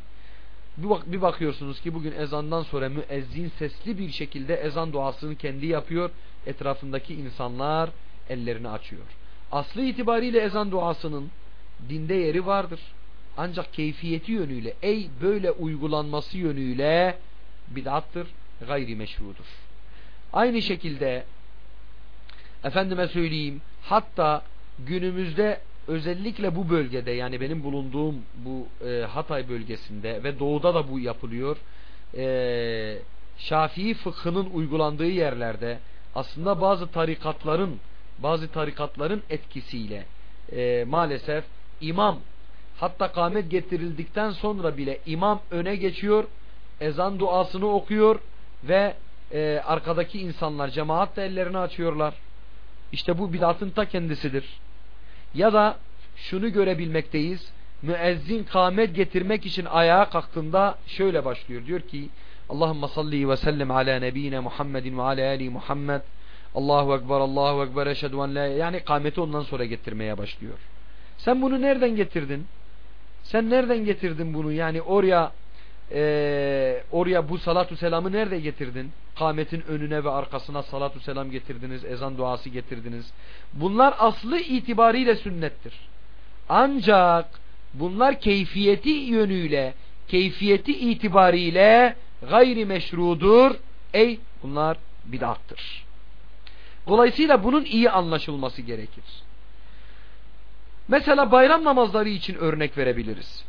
Bir, bak bir bakıyorsunuz ki bugün ezandan sonra müezzin sesli bir şekilde ezan duasını kendi yapıyor. Etrafındaki insanlar ellerini açıyor. Aslı itibariyle ezan duasının dinde yeri vardır. Ancak keyfiyeti yönüyle ey böyle uygulanması yönüyle bid'attır gayri meşrudur aynı şekilde efendime söyleyeyim hatta günümüzde özellikle bu bölgede yani benim bulunduğum bu e, Hatay bölgesinde ve doğuda da bu yapılıyor. E, Şafii fıkhının uygulandığı yerlerde aslında bazı tarikatların bazı tarikatların etkisiyle e, maalesef imam hatta kamet getirildikten sonra bile imam öne geçiyor ezan duasını okuyor ve e, arkadaki insanlar cemaat ellerini açıyorlar. İşte bu bidatın ta kendisidir. Ya da şunu görebilmekteyiz. Müezzin kâmet getirmek için ayağa kalktığında şöyle başlıyor. Diyor ki Allahümme salli ve sellem ala nebine Muhammedin ve ala ali Muhammed Allahu Ekber, Allahu Ekber, eşhedü en la yani kâmeti ondan sonra getirmeye başlıyor. Sen bunu nereden getirdin? Sen nereden getirdin bunu? Yani oraya e, oraya bu salatu selamı nerede getirdin? Kametin önüne ve arkasına salatu selam getirdiniz. Ezan duası getirdiniz. Bunlar aslı itibariyle sünnettir. Ancak bunlar keyfiyeti yönüyle, keyfiyeti itibariyle gayri meşrudur. Ey bunlar bid'attır. Dolayısıyla bunun iyi anlaşılması gerekir. Mesela bayram namazları için örnek verebiliriz.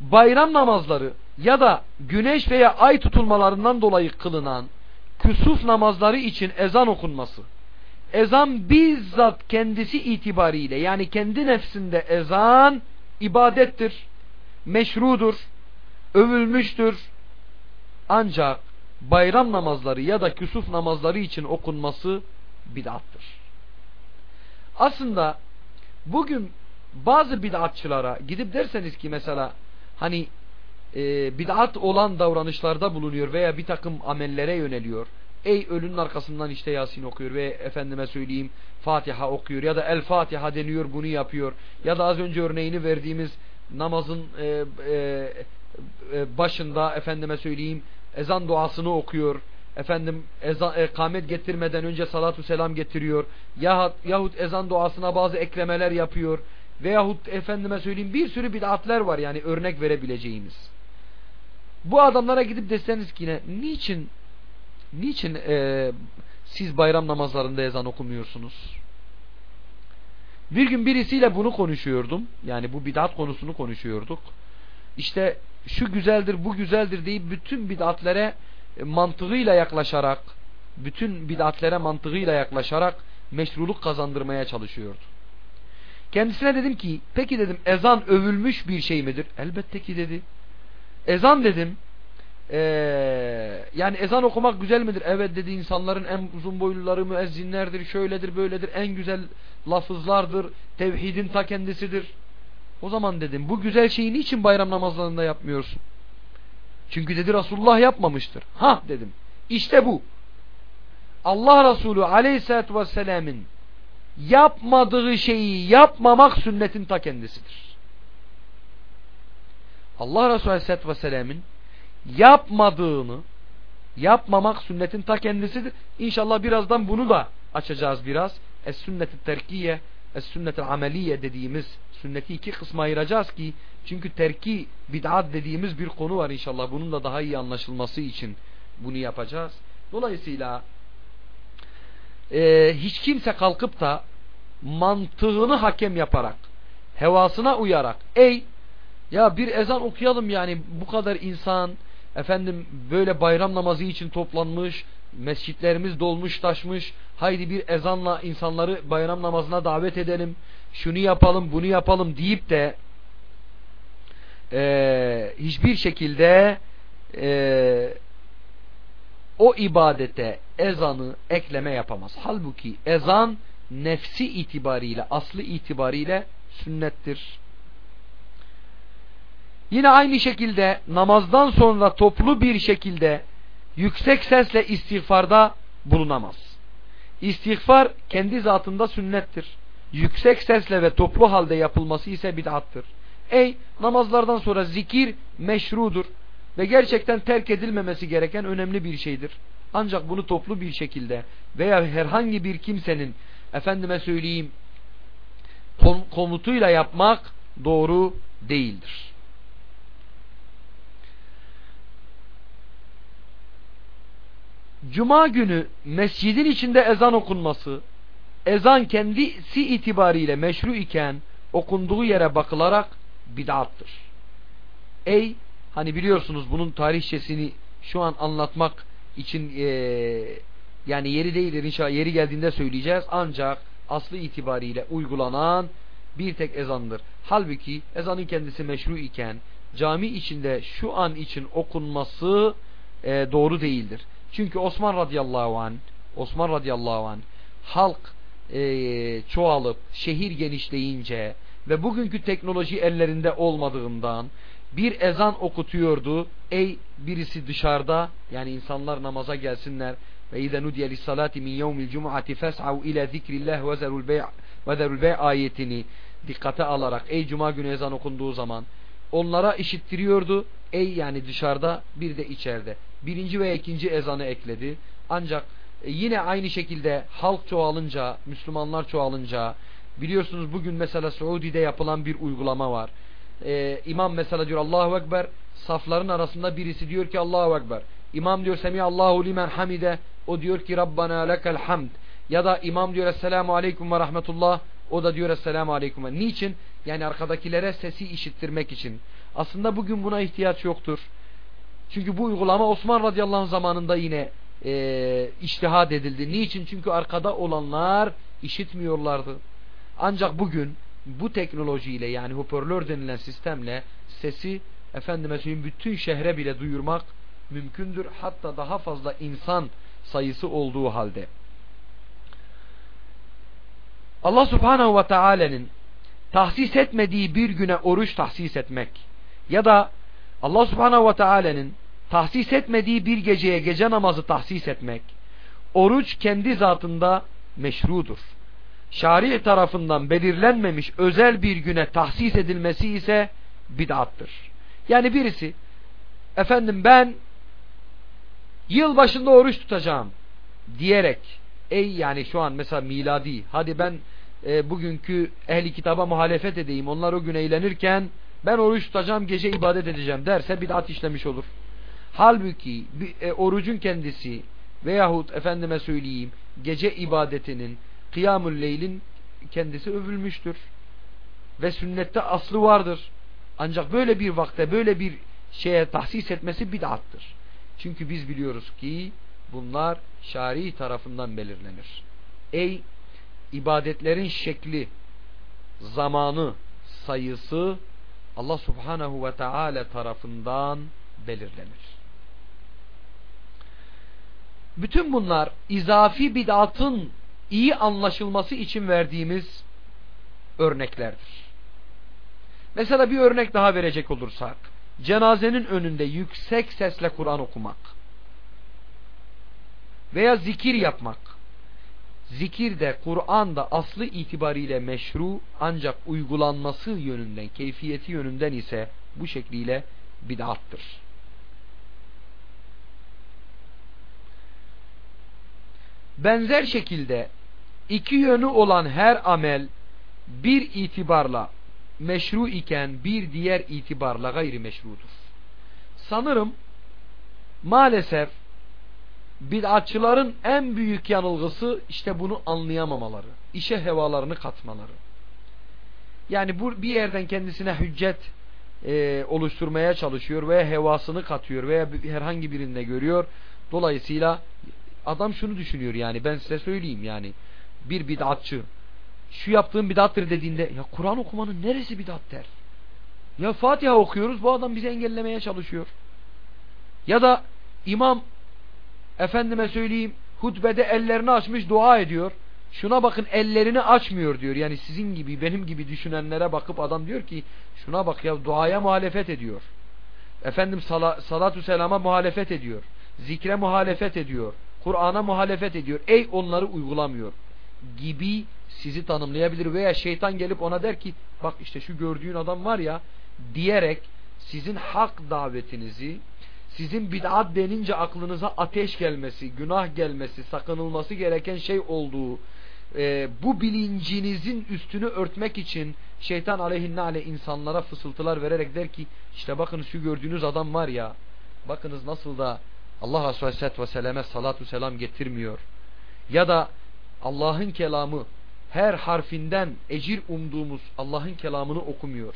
Bayram namazları ya da güneş veya ay tutulmalarından dolayı kılınan küsuf namazları için ezan okunması. Ezan bizzat kendisi itibariyle yani kendi nefsinde ezan ibadettir, meşrudur, övülmüştür. Ancak bayram namazları ya da küsuf namazları için okunması bid'attır. Aslında bugün bazı bid'atçılara gidip derseniz ki mesela hani e, bid'at olan davranışlarda bulunuyor veya bir takım amellere yöneliyor. Ey ölünün arkasından işte Yasin okuyor ve efendime söyleyeyim Fatiha okuyor ya da El Fatiha deniyor bunu yapıyor. Ya da az önce örneğini verdiğimiz namazın e, e, e başında efendime söyleyeyim ezan duasını okuyor. Efendim ezan, e, kamet getirmeden önce salatu selam getiriyor. Yahut, yahut ezan duasına bazı eklemeler yapıyor veyahut efendime söyleyeyim bir sürü bid'atler var yani örnek verebileceğimiz. Bu adamlara gidip deseniz ki ne, niçin niçin e, siz bayram namazlarında ezan okumuyorsunuz? Bir gün birisiyle bunu konuşuyordum. Yani bu bid'at konusunu konuşuyorduk. İşte şu güzeldir bu güzeldir deyip bütün bid'atlere e, mantığıyla yaklaşarak bütün bid'atlere mantığıyla yaklaşarak meşruluk kazandırmaya çalışıyordu. Kendisine dedim ki peki dedim ezan övülmüş bir şey midir? Elbette ki dedi. Ezan dedim ee, yani ezan okumak güzel midir? Evet dedi insanların en uzun boyluları müezzinlerdir, şöyledir, böyledir, en güzel lafızlardır, tevhidin ta kendisidir. O zaman dedim bu güzel şeyi niçin bayram namazlarında yapmıyorsun? Çünkü dedi Resulullah yapmamıştır. Ha dedim. İşte bu. Allah Resulü aleyhissalatü vesselamın yapmadığı şeyi yapmamak sünnetin ta kendisidir. Allah Resulü aleyhissalatü vesselamın yapmadığını yapmamak sünnetin ta kendisidir. İnşallah birazdan bunu da açacağız biraz. Es-sünnet-i terkiye, es-sünnet-i ameliye dediğimiz sünneti iki kısma ayıracağız ki çünkü terki bid'at dediğimiz bir konu var inşallah. Bunun da daha iyi anlaşılması için bunu yapacağız. Dolayısıyla e, hiç kimse kalkıp da mantığını hakem yaparak hevasına uyarak ey ya bir ezan okuyalım yani bu kadar insan efendim böyle bayram namazı için toplanmış mescitlerimiz dolmuş taşmış haydi bir ezanla insanları bayram namazına davet edelim şunu yapalım bunu yapalım deyip de e, hiçbir şekilde e, o ibadete ezanı ekleme yapamaz. Halbuki ezan nefsi itibariyle, aslı itibariyle sünnettir. Yine aynı şekilde namazdan sonra toplu bir şekilde yüksek sesle istiğfarda bulunamaz. İstiğfar kendi zatında sünnettir yüksek sesle ve toplu halde yapılması ise bid'attır. Ey namazlardan sonra zikir meşrudur ve gerçekten terk edilmemesi gereken önemli bir şeydir. Ancak bunu toplu bir şekilde veya herhangi bir kimsenin efendime söyleyeyim komutuyla yapmak doğru değildir. Cuma günü mescidin içinde ezan okunması ezan kendisi itibariyle meşru iken okunduğu yere bakılarak bid'attır. Ey hani biliyorsunuz bunun tarihçesini şu an anlatmak için e, yani yeri değildir inşallah yeri geldiğinde söyleyeceğiz ancak aslı itibariyle uygulanan bir tek ezandır. Halbuki ezanın kendisi meşru iken cami içinde şu an için okunması e, doğru değildir. Çünkü Osman radıyallahu an Osman radıyallahu an halk e, çoğalıp şehir genişleyince ve bugünkü teknoloji ellerinde olmadığından bir ezan okutuyordu. Ey birisi dışarıda yani insanlar namaza gelsinler ve ize nudiye lissalati min yevmil cum'ati fes'av ila zikrillah ve zerul bey' ve zerul bey' ayetini dikkate alarak ey cuma günü ezan okunduğu zaman onlara işittiriyordu. Ey yani dışarıda bir de içeride. Birinci ve ikinci ezanı ekledi. Ancak e, yine aynı şekilde halk çoğalınca, Müslümanlar çoğalınca biliyorsunuz bugün mesela Suudi'de yapılan bir uygulama var. Ee, imam mesela diyor Allahu Ekber safların arasında birisi diyor ki Allahu Ekber. İmam diyor Allahu limen hamide. O diyor ki Rabbana lekel hamd. Ya da imam diyor Esselamu Aleyküm ve Rahmetullah. O da diyor Esselamu Aleyküm. Niçin? Yani arkadakilere sesi işittirmek için. Aslında bugün buna ihtiyaç yoktur. Çünkü bu uygulama Osman radıyallahu anh zamanında yine e, iştihad edildi. Niçin? Çünkü arkada olanlar işitmiyorlardı. Ancak bugün bu teknolojiyle yani hoparlör denilen sistemle sesi efendime söyleyeyim bütün şehre bile duyurmak mümkündür. Hatta daha fazla insan sayısı olduğu halde. Allah subhanahu ve teala'nın tahsis etmediği bir güne oruç tahsis etmek ya da Allah subhanahu ve teala'nın tahsis etmediği bir geceye gece namazı tahsis etmek oruç kendi zatında meşrudur. Şari tarafından belirlenmemiş özel bir güne tahsis edilmesi ise bid'attır. Yani birisi efendim ben yıl başında oruç tutacağım diyerek ey yani şu an mesela miladi hadi ben e, bugünkü ehli kitaba muhalefet edeyim onlar o gün eğlenirken ben oruç tutacağım gece ibadet edeceğim derse bid'at işlemiş olur. Halbuki e, orucun kendisi veyahut efendime söyleyeyim gece ibadetinin kıyamül leylin kendisi övülmüştür. Ve sünnette aslı vardır. Ancak böyle bir vakte böyle bir şeye tahsis etmesi bid'attır. Çünkü biz biliyoruz ki bunlar şari tarafından belirlenir. Ey ibadetlerin şekli, zamanı, sayısı Allah subhanahu ve teala tarafından belirlenir. Bütün bunlar izafi bid'atın iyi anlaşılması için verdiğimiz örneklerdir. Mesela bir örnek daha verecek olursak, cenazenin önünde yüksek sesle Kur'an okumak veya zikir yapmak. Zikir de Kur'an'da aslı itibariyle meşru ancak uygulanması yönünden, keyfiyeti yönünden ise bu şekliyle bid'attır. Benzer şekilde iki yönü olan her amel bir itibarla meşru iken bir diğer itibarla gayri meşrudur. Sanırım maalesef bid'atçıların en büyük yanılgısı işte bunu anlayamamaları, işe hevalarını katmaları. Yani bu bir yerden kendisine hüccet e, oluşturmaya çalışıyor veya hevasını katıyor veya herhangi birinde görüyor. Dolayısıyla adam şunu düşünüyor yani ben size söyleyeyim yani bir bid'atçı şu yaptığım bid'attır dediğinde ya Kur'an okumanın neresi bid'at der. Ya Fatiha okuyoruz bu adam bizi engellemeye çalışıyor. Ya da imam efendime söyleyeyim hutbede ellerini açmış dua ediyor. Şuna bakın ellerini açmıyor diyor. Yani sizin gibi benim gibi düşünenlere bakıp adam diyor ki şuna bak ya duaya muhalefet ediyor. Efendim sala, salatu selama muhalefet ediyor. Zikre muhalefet ediyor. Kur'an'a muhalefet ediyor. Ey onları uygulamıyor. Gibi sizi tanımlayabilir veya şeytan gelip ona der ki bak işte şu gördüğün adam var ya diyerek sizin hak davetinizi sizin bid'at denince aklınıza ateş gelmesi, günah gelmesi, sakınılması gereken şey olduğu e, bu bilincinizin üstünü örtmek için şeytan aleyhinne ale insanlara fısıltılar vererek der ki işte bakın şu gördüğünüz adam var ya bakınız nasıl da Allah Resulü Aleyhisselatü Vesselam'e salatu selam getirmiyor. Ya da Allah'ın kelamı her harfinden ecir umduğumuz Allah'ın kelamını okumuyor.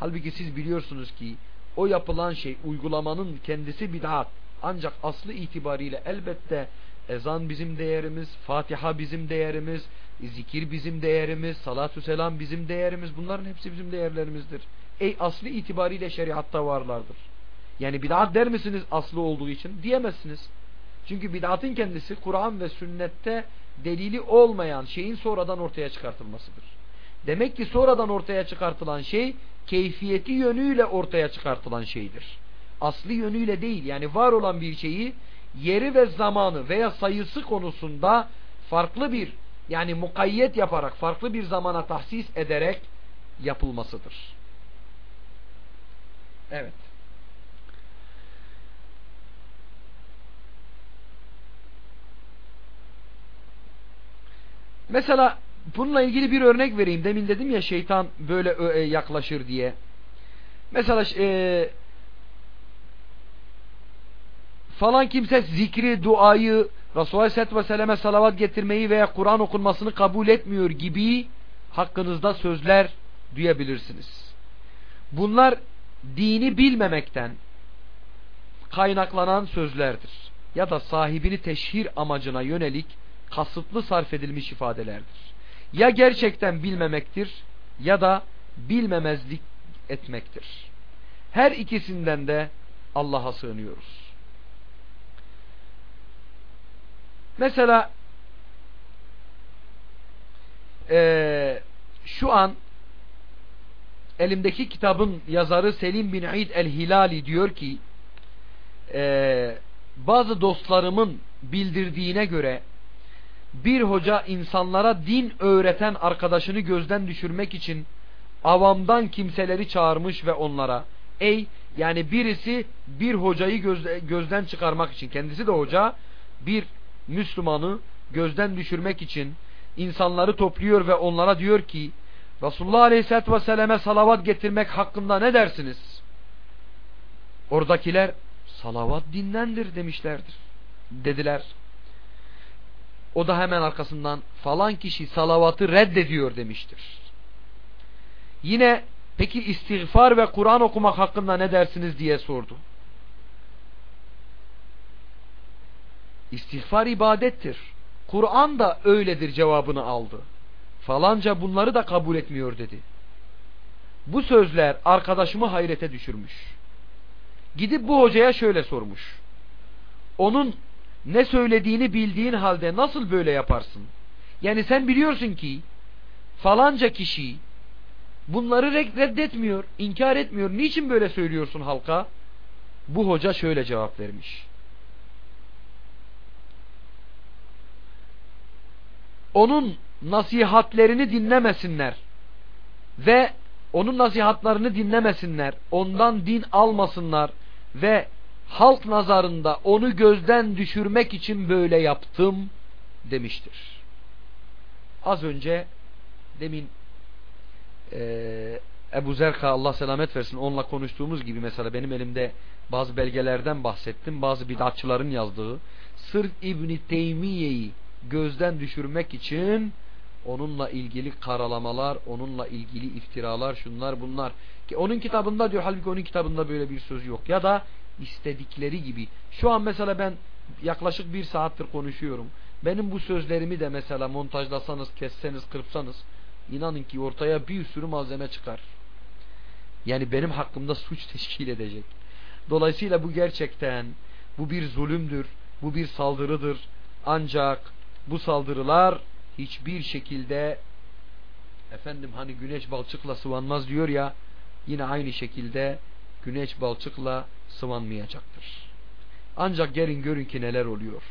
Halbuki siz biliyorsunuz ki o yapılan şey uygulamanın kendisi bid'at. Ancak aslı itibariyle elbette ezan bizim değerimiz, Fatiha bizim değerimiz, zikir bizim değerimiz, salatü selam bizim değerimiz. Bunların hepsi bizim değerlerimizdir. Ey aslı itibariyle şeriatta varlardır. Yani bid'at der misiniz aslı olduğu için? Diyemezsiniz. Çünkü bid'atın kendisi Kur'an ve sünnette delili olmayan şeyin sonradan ortaya çıkartılmasıdır. Demek ki sonradan ortaya çıkartılan şey keyfiyeti yönüyle ortaya çıkartılan şeydir. Aslı yönüyle değil yani var olan bir şeyi yeri ve zamanı veya sayısı konusunda farklı bir yani mukayyet yaparak farklı bir zamana tahsis ederek yapılmasıdır. Evet. Mesela bununla ilgili bir örnek vereyim. Demin dedim ya şeytan böyle e, yaklaşır diye. Mesela e, falan kimse zikri, duayı, Resulullah Aleyhisselatü Vesselam'e salavat getirmeyi veya Kur'an okunmasını kabul etmiyor gibi hakkınızda sözler duyabilirsiniz. Bunlar dini bilmemekten kaynaklanan sözlerdir. Ya da sahibini teşhir amacına yönelik kasıtlı sarf edilmiş ifadelerdir. Ya gerçekten bilmemektir ya da bilmemezlik etmektir. Her ikisinden de Allah'a sığınıyoruz. Mesela e, şu an elimdeki kitabın yazarı Selim bin Eid el-Hilali diyor ki e, bazı dostlarımın bildirdiğine göre bir hoca insanlara din öğreten arkadaşını gözden düşürmek için avamdan kimseleri çağırmış ve onlara ey yani birisi bir hocayı göz, gözden çıkarmak için kendisi de hoca bir Müslümanı gözden düşürmek için insanları topluyor ve onlara diyor ki Resulullah Aleyhisselatü Vesselam'e salavat getirmek hakkında ne dersiniz? Oradakiler salavat dinlendir demişlerdir. Dediler. O da hemen arkasından falan kişi salavatı reddediyor demiştir. Yine peki istiğfar ve Kur'an okumak hakkında ne dersiniz diye sordu. İstiğfar ibadettir. Kur'an da öyledir cevabını aldı. Falanca bunları da kabul etmiyor dedi. Bu sözler arkadaşımı hayrete düşürmüş. Gidip bu hocaya şöyle sormuş. Onun ne söylediğini bildiğin halde nasıl böyle yaparsın? Yani sen biliyorsun ki falanca kişi bunları reddetmiyor, inkar etmiyor. Niçin böyle söylüyorsun halka? Bu hoca şöyle cevap vermiş. Onun nasihatlerini dinlemesinler ve onun nasihatlarını dinlemesinler, ondan din almasınlar ve halk nazarında onu gözden düşürmek için böyle yaptım demiştir. Az önce demin e, Ebu Zerka Allah selamet versin onunla konuştuğumuz gibi mesela benim elimde bazı belgelerden bahsettim. Bazı bidatçıların yazdığı sırf İbni Teymiye'yi gözden düşürmek için onunla ilgili karalamalar, onunla ilgili iftiralar, şunlar bunlar. Ki onun kitabında diyor halbuki onun kitabında böyle bir söz yok. Ya da istedikleri gibi. Şu an mesela ben yaklaşık bir saattir konuşuyorum. Benim bu sözlerimi de mesela montajlasanız, kesseniz, kırpsanız inanın ki ortaya bir sürü malzeme çıkar. Yani benim hakkımda suç <laughs> teşkil edecek. Dolayısıyla bu gerçekten bu bir zulümdür, bu bir saldırıdır. Ancak bu saldırılar hiçbir şekilde efendim hani güneş balçıkla sıvanmaz diyor ya yine aynı şekilde güneş balçıkla sıvanmayacaktır. Ancak gelin görün ki neler oluyor.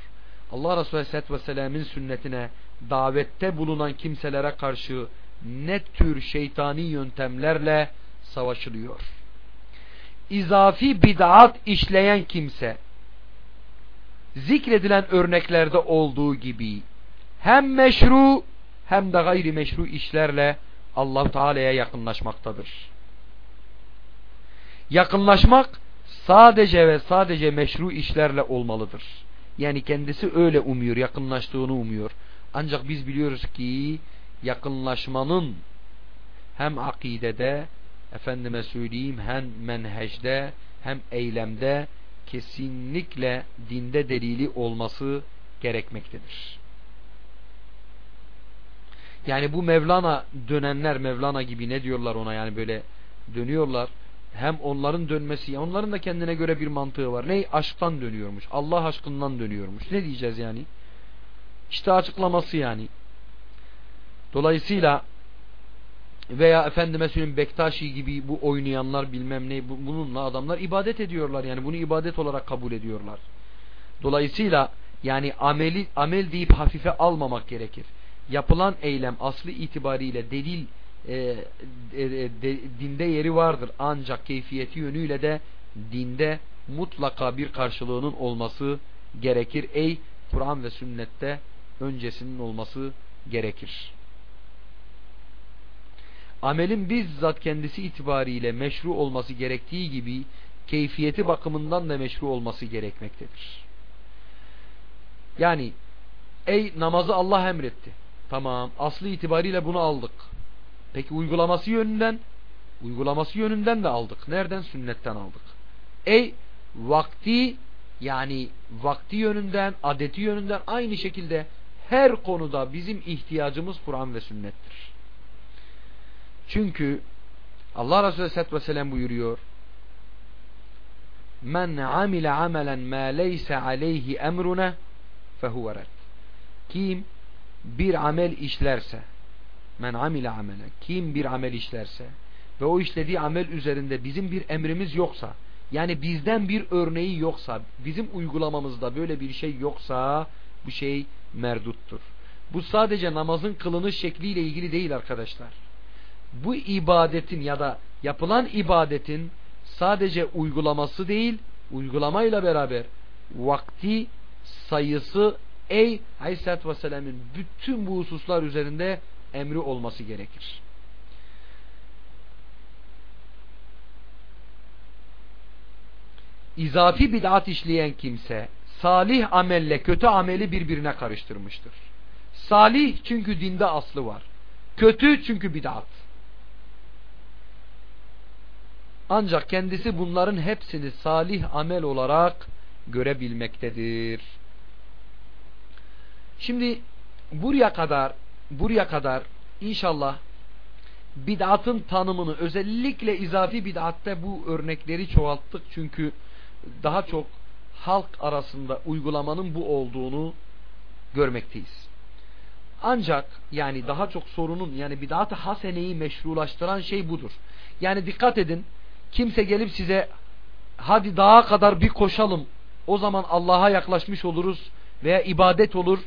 Allah Resulü Aleyhisselatü Vesselam'ın sünnetine davette bulunan kimselere karşı ne tür şeytani yöntemlerle savaşılıyor. İzafi bid'at işleyen kimse zikredilen örneklerde olduğu gibi hem meşru hem de gayri meşru işlerle Allah Teala'ya yakınlaşmaktadır. Yakınlaşmak sadece ve sadece meşru işlerle olmalıdır. Yani kendisi öyle umuyor, yakınlaştığını umuyor. Ancak biz biliyoruz ki yakınlaşmanın hem akidede, efendime söyleyeyim hem menhecde hem eylemde kesinlikle dinde delili olması gerekmektedir. Yani bu Mevlana dönenler Mevlana gibi ne diyorlar ona yani böyle dönüyorlar. Hem onların dönmesi, onların da kendine göre bir mantığı var. Ne? Aşktan dönüyormuş. Allah aşkından dönüyormuş. Ne diyeceğiz yani? İşte açıklaması yani. Dolayısıyla veya efendime söyleyeyim Bektaşi gibi bu oynayanlar bilmem ne bununla adamlar ibadet ediyorlar yani bunu ibadet olarak kabul ediyorlar. Dolayısıyla yani ameli amel deyip hafife almamak gerekir. Yapılan eylem aslı itibariyle delil e, e, de, dinde yeri vardır. Ancak keyfiyeti yönüyle de dinde mutlaka bir karşılığının olması gerekir. Ey Kur'an ve sünnette öncesinin olması gerekir. Amelin bizzat kendisi itibariyle meşru olması gerektiği gibi keyfiyeti bakımından da meşru olması gerekmektedir. Yani ey namazı Allah emretti. Tamam aslı itibariyle bunu aldık. Peki uygulaması yönünden uygulaması yönünden de aldık. Nereden? Sünnetten aldık. Ey vakti yani vakti yönünden, adeti yönünden aynı şekilde her konuda bizim ihtiyacımız Kur'an ve sünnettir. Çünkü Allah Resulü Aleyhisselatü Vesselam buyuruyor Men amile amelen ma leyse aleyhi emruna fehuve. Kim bir amel işlerse men amile amelen kim bir amel işlerse ve o işlediği amel üzerinde bizim bir emrimiz yoksa yani bizden bir örneği yoksa bizim uygulamamızda böyle bir şey yoksa bu şey merduttur. Bu sadece namazın kılınış şekliyle ilgili değil arkadaşlar. Bu ibadetin ya da yapılan ibadetin sadece uygulaması değil, uygulamayla beraber vakti, sayısı, ey Aleyhisselatü Vesselam'ın bütün bu hususlar üzerinde emri olması gerekir. İzafi bid'at işleyen kimse salih amelle kötü ameli birbirine karıştırmıştır. Salih çünkü dinde aslı var. Kötü çünkü bid'at. Ancak kendisi bunların hepsini salih amel olarak görebilmektedir. Şimdi buraya kadar buraya kadar inşallah bid'atın tanımını özellikle izafi bid'atte bu örnekleri çoğalttık çünkü daha çok halk arasında uygulamanın bu olduğunu görmekteyiz. Ancak yani daha çok sorunun yani bid'at-ı haseneyi meşrulaştıran şey budur. Yani dikkat edin kimse gelip size hadi dağa kadar bir koşalım o zaman Allah'a yaklaşmış oluruz veya ibadet olur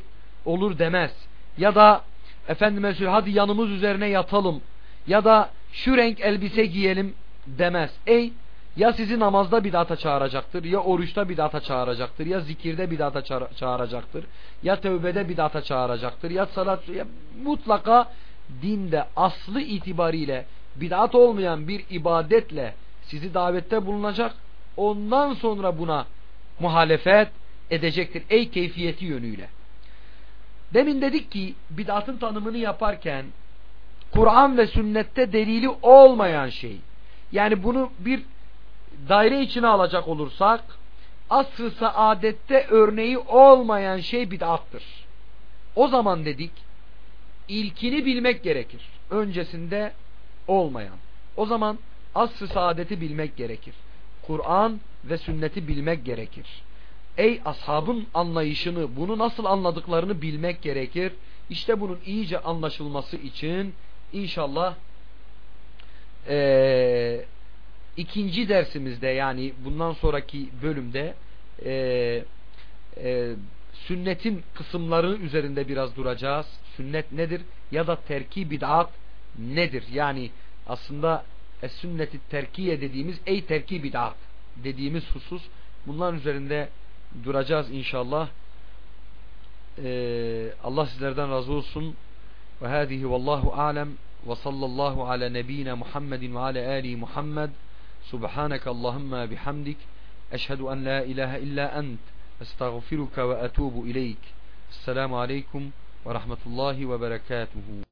olur demez. Ya da efendime söyleyeyim hadi yanımız üzerine yatalım ya da şu renk elbise giyelim demez. Ey ya sizi namazda bidata çağıracaktır, ya oruçta bidata çağıracaktır, ya zikirde bidata çağıracaktır, ya tövbede bidata çağıracaktır, ya salat, ya mutlaka dinde aslı itibariyle bidat olmayan bir ibadetle sizi davette bulunacak, ondan sonra buna muhalefet edecektir. Ey keyfiyeti yönüyle. Demin dedik ki bidatın tanımını yaparken Kur'an ve sünnette delili olmayan şey. Yani bunu bir daire içine alacak olursak asr-ı saadette örneği olmayan şey bid'attır. O zaman dedik ilkini bilmek gerekir. Öncesinde olmayan. O zaman asr-ı saadeti bilmek gerekir. Kur'an ve sünneti bilmek gerekir. Ey ashabın anlayışını, bunu nasıl anladıklarını bilmek gerekir. İşte bunun iyice anlaşılması için inşallah eee ikinci dersimizde yani bundan sonraki bölümde e, e, sünnetin kısımları üzerinde biraz duracağız. Sünnet nedir? Ya da terki bid'at nedir? Yani aslında sünneti terkiye dediğimiz ey terki bid'at dediğimiz husus bunların üzerinde duracağız inşallah. Ee, Allah sizlerden razı olsun. Ve hâzihi vallahu alem ve sallallahu ala nebine Muhammedin ve ala ali Muhammed سبحانك اللهم بحمدك أشهد أن لا إله إلا أنت أستغفرك وأتوب إليك السلام عليكم ورحمة الله وبركاته